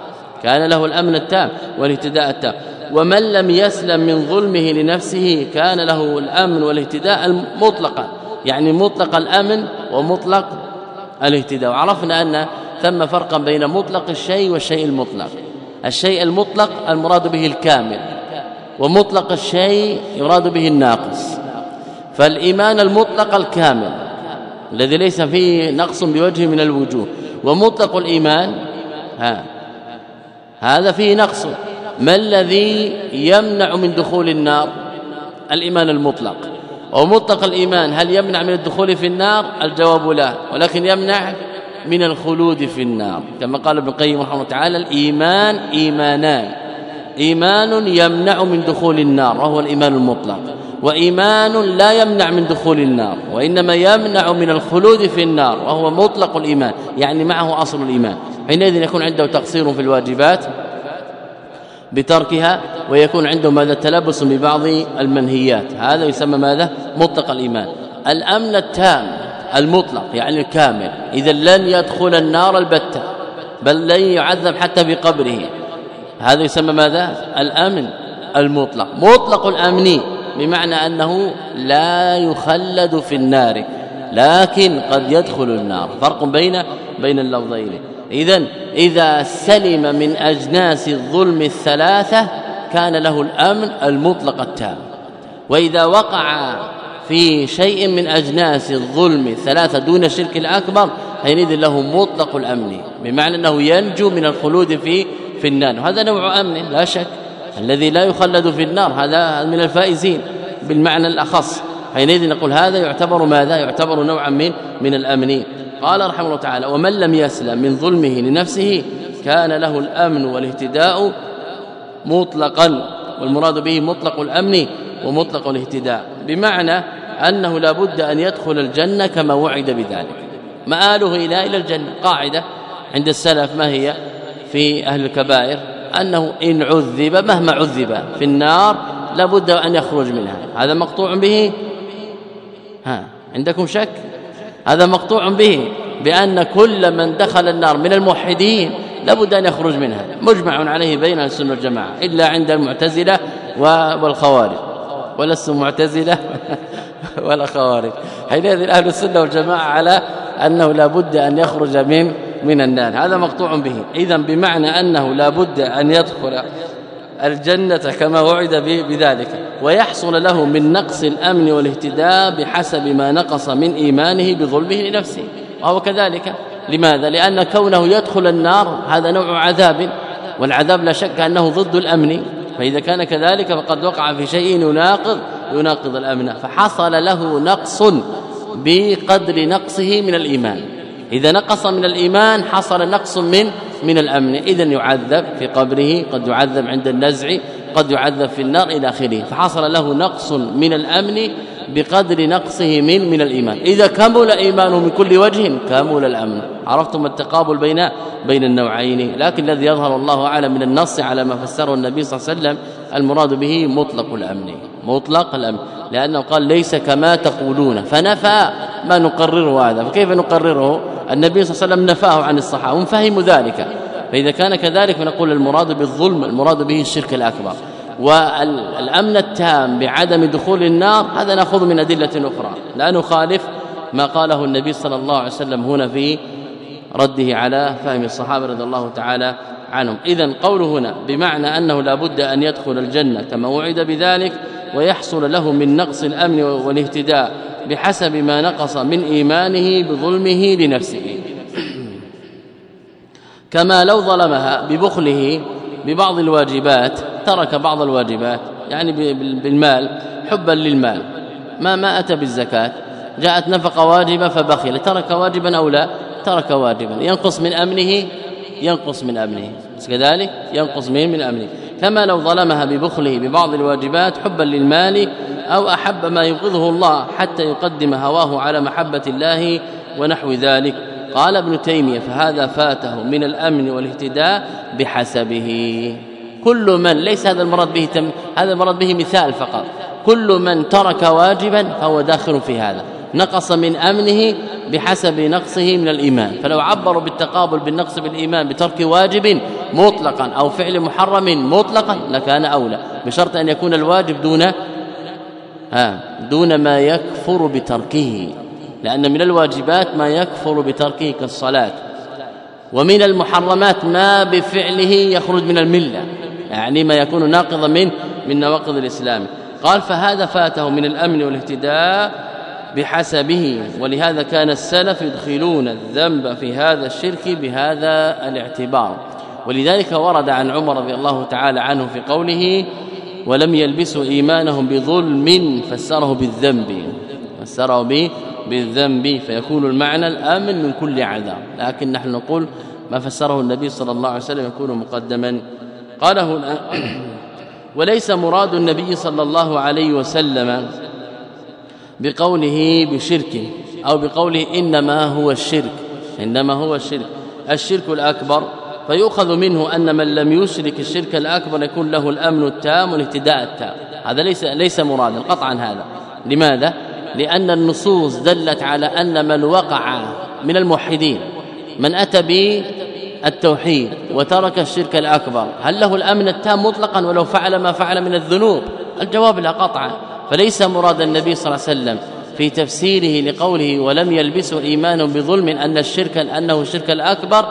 كان له الأمن التام والاهتداء التام. ومن لم يسلم من ظلمه لنفسه كان له الأمن والاهتداء المطلقا يعني مطلق الأمن ومطلق الاهتداء. وعرفنا أن ثم فرقا بين مطلق الشيء والشيء المطلق. الشيء المطلق المراد به الكامل ومطلق الشيء يراد به الناقص. فالإيمان المطلق الكامل الذي ليس فيه نقص بوجه من الوجوه ومطلق الإيمان ها هذا فيه نقص. ما الذي يمنع من دخول النار؟ الإيمان المطلق. ومطلق الإيمان هل يمنع من الدخول في النار؟ الجواب لا ولكن يمنع من الخلود في النار. كما قال ابن القيم رحمه الله تعالى الإيمان إيمانان. إيمان يمنع من دخول النار وهو الإيمان المطلق. وإيمان لا يمنع من دخول النار وإنما يمنع من الخلود في النار وهو مطلق الإيمان يعني معه أصل الإيمان. حينئذ يكون عنده تقصير في الواجبات. بتركها ويكون عنده ماذا تلبس ببعض المنهيات. هذا يسمى ماذا؟ مطلق الإيمان. الأمن التام المطلق يعني الكامل. إذا لن يدخل النار البتة بل لن يعذب حتى في قبره. هذا يسمى ماذا؟ الأمن المطلق. مطلق الأمن بمعنى أنه لا يخلد في النار لكن قد يدخل النار. فرق بين بين اللفظين. اذا إذا سلم من أجناس الظلم الثلاثة كان له الأمن المطلق التام. وإذا وقع في شيء من أجناس الظلم الثلاثة دون الشرك الأكبر حينئذ له مطلق الأمن بمعنى أنه ينجو من الخلود في في النار. وهذا نوع أمن لا شك الذي لا يخلد في النار هذا من الفائزين بالمعنى الأخص. حينئذ نقول هذا يعتبر ماذا؟ يعتبر نوعا من من الامن قال رحمه الله تعالى ومن لم يسلم من ظلمه لنفسه كان له الأمن والاهتداء مطلقا والمراد به مطلق الأمن ومطلق الاهتداء بمعنى أنه لا بد أن يدخل الجنة كما وعد بذلك. مآله إلى إلى الجنة. قاعدة عند السلف ما هي؟ في أهل الكبائر أنه إن عذب مهما عذب في النار لابد أن يخرج منها. هذا مقطوع به؟ ها عندكم شك؟ هذا مقطوع به بأن كل من دخل النار من الموحدين لابد أن يخرج منها مجمع عليه بين السنة والجماعة إلا عند المعتزلة والخوارج. ولست معتزلة (laughs) ولا خوارج. حينئذ أهل السنة والجماعة على أنه لابد أن يخرج من من النار. هذا مقطوع به. اذا بمعنى أنه لابد أن يدخل الجنة كما وعد بذلك ويحصل له من نقص الأمن والاهتداء بحسب ما نقص من إيمانه بظلمه لنفسه. وهو كذلك. لماذا؟ لأن كونه يدخل النار هذا نوع عذاب والعذاب لا شك أنه ضد الأمن. فإذا كان كذلك فقد وقع في شيء يناقض يناقض الأمن. فحصل له نقص بقدر نقصه من الإيمان. إذا نقص من الإيمان حصل نقص من من الأمن. اذا يعذب في قبره قد يعذب عند النزع قد يعذب في النار إلى آخره. فحصل له نقص من الأمن بقدر نقصه من من الإيمان. إذا كمل إيمانه من كل وجه كمل الأمن. عرفتم التقابل بين بين النوعين؟ لكن الذي يظهر الله أعلم من النص على ما فسره النبي صلى الله عليه وسلم المراد به مطلق الأمن مطلق الأمن لأنه قال ليس كما تقولون فنفى ما نقرره هذا. فكيف نقرره؟ النبي صلى الله عليه وسلم نفاه عن الصحابة هم فهموا ذلك. فإذا كان كذلك فنقول المراد بالظلم المراد به الشرك الأكبر. والأمن التام بعدم دخول النار هذا نأخذ من أدلة أخرى. لا نخالف ما قاله النبي صلى الله عليه وسلم هنا في رده على فهم الصحابة رضي الله تعالى عنهم. اذا قوله هنا بمعنى أنه لا بد أن يدخل الجنة كما وعد بذلك ويحصل له من نقص الأمن والاهتداء بحسب ما نقص من إيمانه بظلمه لنفسه. كما لو ظلمها ببخله ببعض الواجبات ترك بعض الواجبات يعني بالمال حبا للمال. ما ما أتى بالزكاة. جاءت نفقة واجبة فبخل. ترك واجبا أو لا؟ ترك واجبا. ينقص من أمنه ينقص من أمنه. كذلك ينقص من من أمنه. كما لو ظلمها ببخله ببعض الواجبات حبا للمال أو أحب ما يبغضه الله حتى يقدم هواه على محبة الله ونحو ذلك. قال ابن تيمية فهذا فاته من الأمن والاهتداء بحسبه. كل من ليس هذا المراد به تم هذا المراد به مثال فقط. كل من ترك واجبا فهو داخل في هذا. نقص من أمنه بحسب نقصه من الإيمان. فلو عبروا بالتقابل بالنقص بالإيمان بترك واجب مطلقا أو فعل محرم مطلقا لكان أولى. بشرط أن يكون الواجب دون ها دون ما يكفر بتركه. لأن من الواجبات ما يكفر بتركه كالصلاة. ومن المحرمات ما بفعله يخرج من الملة. يعني ما يكون ناقضا من من نواقض الإسلام. قال فهذا فاته من الأمن والاهتداء بحسبه ولهذا كان السلف يدخلون الذنب في هذا الشرك بهذا الاعتبار. ولذلك ورد عن عمر رضي الله تعالى عنه في قوله ولم يلبسوا إيمانهم بظلم فسره بالذنب. فسره به بالذنب فيكون المعنى الآمن من كل عذاب. لكن نحن نقول ما فسره النبي صلى الله عليه وسلم يكون مقدما. قاله وليس مراد النبي صلى الله عليه وسلم بقوله بشرك أو بقوله إنما هو الشرك إنما هو الشرك. الشرك الأكبر فيؤخذ منه أن من لم يشرك الشرك الأكبر يكون له الأمن التام والاهتداء التام. هذا ليس ليس مرادا قطعا هذا. لماذا؟ لأن النصوص دلت على أن من وقع من الموحدين من أتى بالتوحيد وترك الشرك الأكبر هل له الأمن التام مطلقا ولو فعل ما فعل من الذنوب؟ الجواب لا قطعا. فليس مراد النبي صلى الله عليه وسلم في تفسيره لقوله ولم يلبسوا إيمانهم بظلم أن الشرك أنه الشرك الأكبر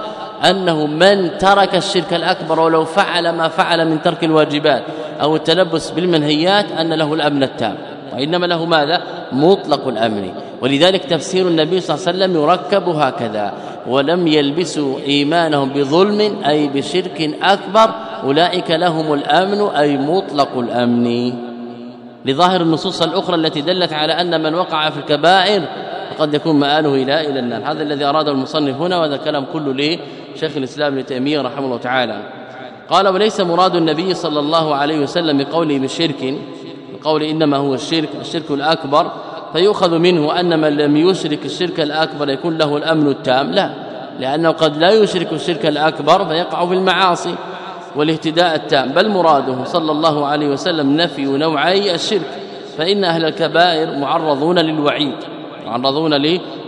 أنه من ترك الشرك الأكبر ولو فعل ما فعل من ترك الواجبات أو التلبس بالمنهيات أن له الأمن التام. وإنما له ماذا؟ مطلق الأمن. ولذلك تفسير النبي صلى الله عليه وسلم يركب هكذا. ولم يلبسوا إيمانهم بظلم أي بشرك أكبر أولئك لهم الأمن أي مطلق الأمن. لظاهر النصوص الأخرى التي دلت على أن من وقع في الكبائر قد يكون مآله إلى إلى النار. هذا الذي أراده المصنف هنا وهذا الكلام كله لشيخ الإسلام ابن تيمية رحمه الله تعالى. قال وليس مراد النبي صلى الله عليه وسلم بقوله بالشرك بقول إنما هو الشرك الشرك الأكبر فيؤخذ منه أن من لم يشرك الشرك الأكبر يكون له الأمن التام. لا لأنه قد لا يشرك الشرك الأكبر فيقع في المعاصي. والاهتداء التام بل مراده صلى الله عليه وسلم نفي نوعي الشرك فإن أهل الكبائر معرضون للوعيد معرضون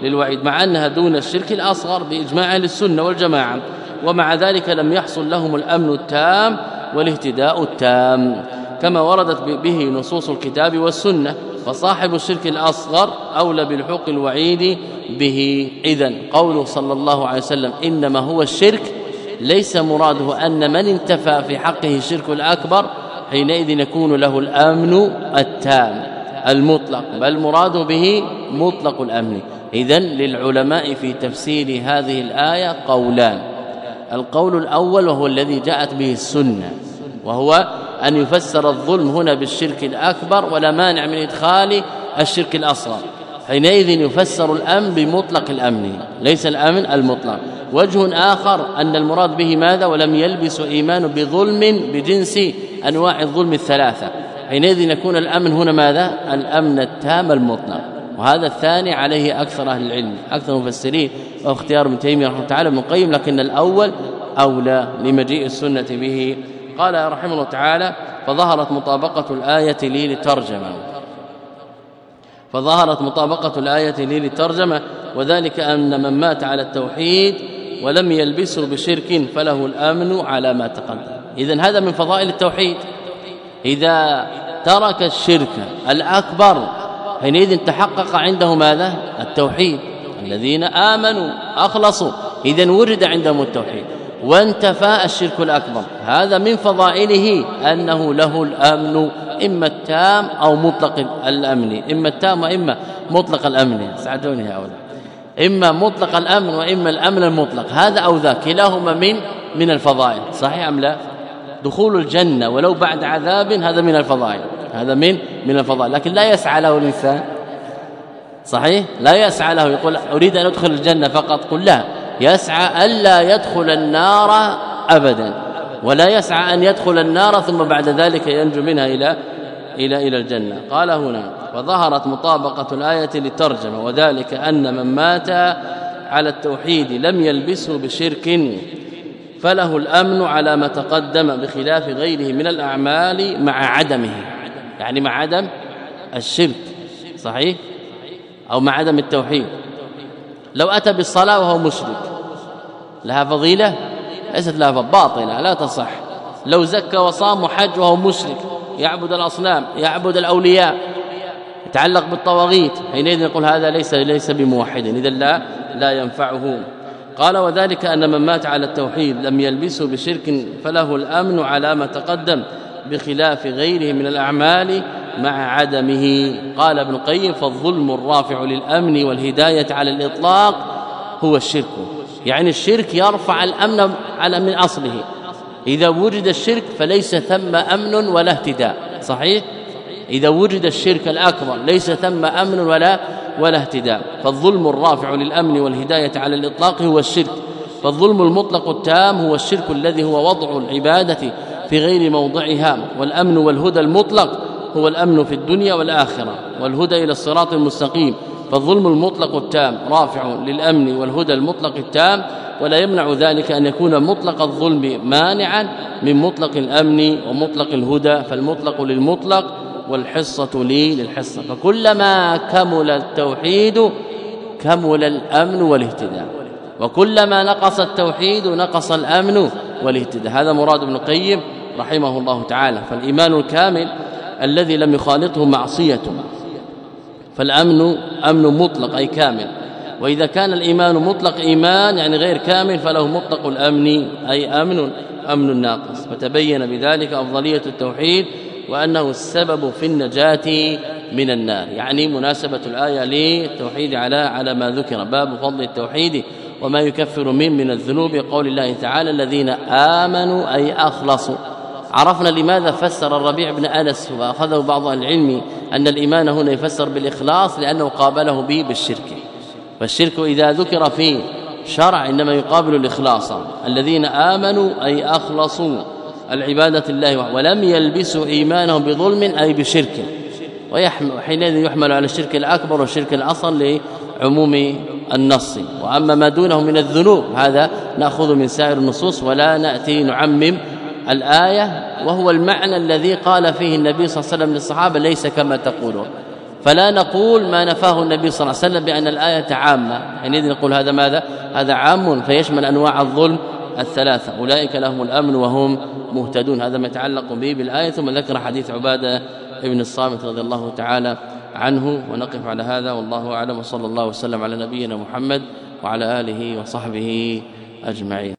للوعيد مع أنها دون الشرك الأصغر بإجماع أهل السنة والجماعة ومع ذلك لم يحصل لهم الأمن التام والاهتداء التام كما وردت به نصوص الكتاب والسنة فصاحب الشرك الأصغر أولى بالحق الوعيد به. إذن قوله صلى الله عليه وسلم إنما هو الشرك ليس مراده أن من انتفى في حقه الشرك الأكبر حينئذ يكون له الأمن التام المطلق بل مراد به مطلق الأمن. اذا للعلماء في تفسير هذه الآية قولان. القول الأول وهو الذي جاءت به السنة وهو أن يفسر الظلم هنا بالشرك الأكبر ولا مانع من إدخال الشرك الأصغر. حينئذ يفسر الأمن بمطلق الأمن ليس الأمن المطلق. وجه آخر أن المراد به ماذا؟ ولم يلبس إيمان بظلم بجنس أنواع الظلم الثلاثة. حينئذ يكون الأمن هنا ماذا؟ الأمن التام المطلق. وهذا الثاني عليه أكثر أهل العلم أكثر المفسرين واختيار ابن تيمية رحمه الله تعالى من قيم لكن الأول أولى لمجيء السنة به. قال رحمه الله تعالى فظهرت مطابقة الآية لي للترجمه فظهرت مطابقة الآية لي للترجمة وذلك أن من مات على التوحيد ولم يلبسه بشرك فله الأمن على ما تقدم. اذا هذا من فضائل التوحيد. إذا ترك الشرك الأكبر حينئذ تحقق عنده ماذا؟ التوحيد. الذين آمنوا أخلصوا. إذا ورد عندهم التوحيد. وانتفى الشرك الأكبر. هذا من فضائله أنه له الأمن إما التام أو مطلق الأمن. إما التام وإما مطلق الأمن. ساعدوني هؤلاء إما مطلق الأمن وإما الأمن المطلق. هذا أو ذاك. كلاهما من من الفضائل. صحيح أم لا؟ دخول الجنة ولو بعد عذاب هذا من الفضائل. هذا من من الفضائل. لكن لا يسعى له الإنسان. صحيح؟ لا يسعى له. يقول أريد أن أدخل الجنة فقط. قل لا. يسعى ألا يدخل النار ابدا ولا يسعى أن يدخل النار ثم بعد ذلك ينجو منها إلى إلى إلى الجنة. قال هنا وظهرت مطابقة الآية للترجمة وذلك أن من مات على التوحيد لم يلبسه بشرك فله الأمن على ما تقدم بخلاف غيره من الأعمال مع عدمه. يعني مع عدم الشرك صحيح؟ أو مع عدم التوحيد. لو أتى بالصلاة وهو مشرك لها فضيلة؟ ليست لها باطلة لا تصح. لو زكى وصام وحج وهو مشرك يعبد الأصنام يعبد الأولياء يتعلق بالطواغيت حينئذ نقول هذا ليس ليس بموحد إذا لا لا ينفعه. قال وذلك أن من مات على التوحيد لم يلبسه بشرك فله الأمن على ما تقدم بخلاف غيره من الأعمال مع عدمه. قال ابن القيم فالظلم الرافع للأمن والهداية على الإطلاق هو الشرك. يعني الشرك يرفع الأمن على من أصله. إذا وجد الشرك فليس ثم أمن ولا اهتداء. صحيح؟ إذا وجد الشرك الأكبر ليس ثم أمن ولا ولا اهتداء. فالظلم الرافع للأمن والهداية على الإطلاق هو الشرك. فالظلم المطلق التام هو الشرك الذي هو وضع العبادة في غير موضعها. والأمن والهدى المطلق هو الأمن في الدنيا والآخرة. والهدى إلى الصراط المستقيم. فالظلم المطلق التام رافع للأمن والهدى المطلق التام ولا يمنع ذلك أن يكون مطلق الظلم مانعا من مطلق الأمن ومطلق الهدى فالمطلق للمطلق والحصة لي للحصة. فكلما كمل التوحيد كمل الأمن والاهتداء وكلما نقص التوحيد نقص الأمن والاهتداء. هذا مراد ابن القيم رحمه الله تعالى. فالإيمان الكامل الذي لم يخالطه معصية فالأمن أمن مطلق أي كامل. وإذا كان الإيمان مطلق إيمان يعني غير كامل فله مطلق الأمن أي أمن أمن ناقص. فتبين بذلك أفضلية التوحيد وأنه السبب في النجاة من النار. يعني مناسبة الآية للتوحيد على على ما ذكر. باب فضل التوحيد وما يكفر من من الذنوب. قول الله تعالى الذين آمنوا أي أخلصوا. عرفنا لماذا فسر الربيع بن أنس وأخذه بعض العلم أن الإيمان هنا يفسر بالإخلاص لأنه قابله به بالشرك. فالشرك إذا ذكر في شرع إنما يقابل الإخلاص. الذين آمنوا أي أخلصوا العبادة الله ولم يلبسوا إيمانهم بظلم أي بشرك. ويحمل حينئذ يحمل على الشرك الأكبر والشرك الاصل لعموم النص. وأما ما دونه من الذنوب هذا نأخذ من سائر النصوص ولا نأتي نعمم الآية وهو المعنى الذي قال فيه النبي صلى الله عليه وسلم للصحابة ليس كما تقولون. فلا نقول ما نفاه النبي صلى الله عليه وسلم بأن الآية عامة. حينئذ نقول هذا ماذا؟ هذا عام فيشمل أنواع الظلم الثلاثة. أولئك لهم الأمن وهم مهتدون. هذا ما يتعلق به بالآية. ثم ذكر حديث عبادة ابن الصامت رضي الله تعالى عنه. ونقف على هذا. والله أعلم. وصلى الله وسلم على نبينا محمد وعلى آله وصحبه أجمعين.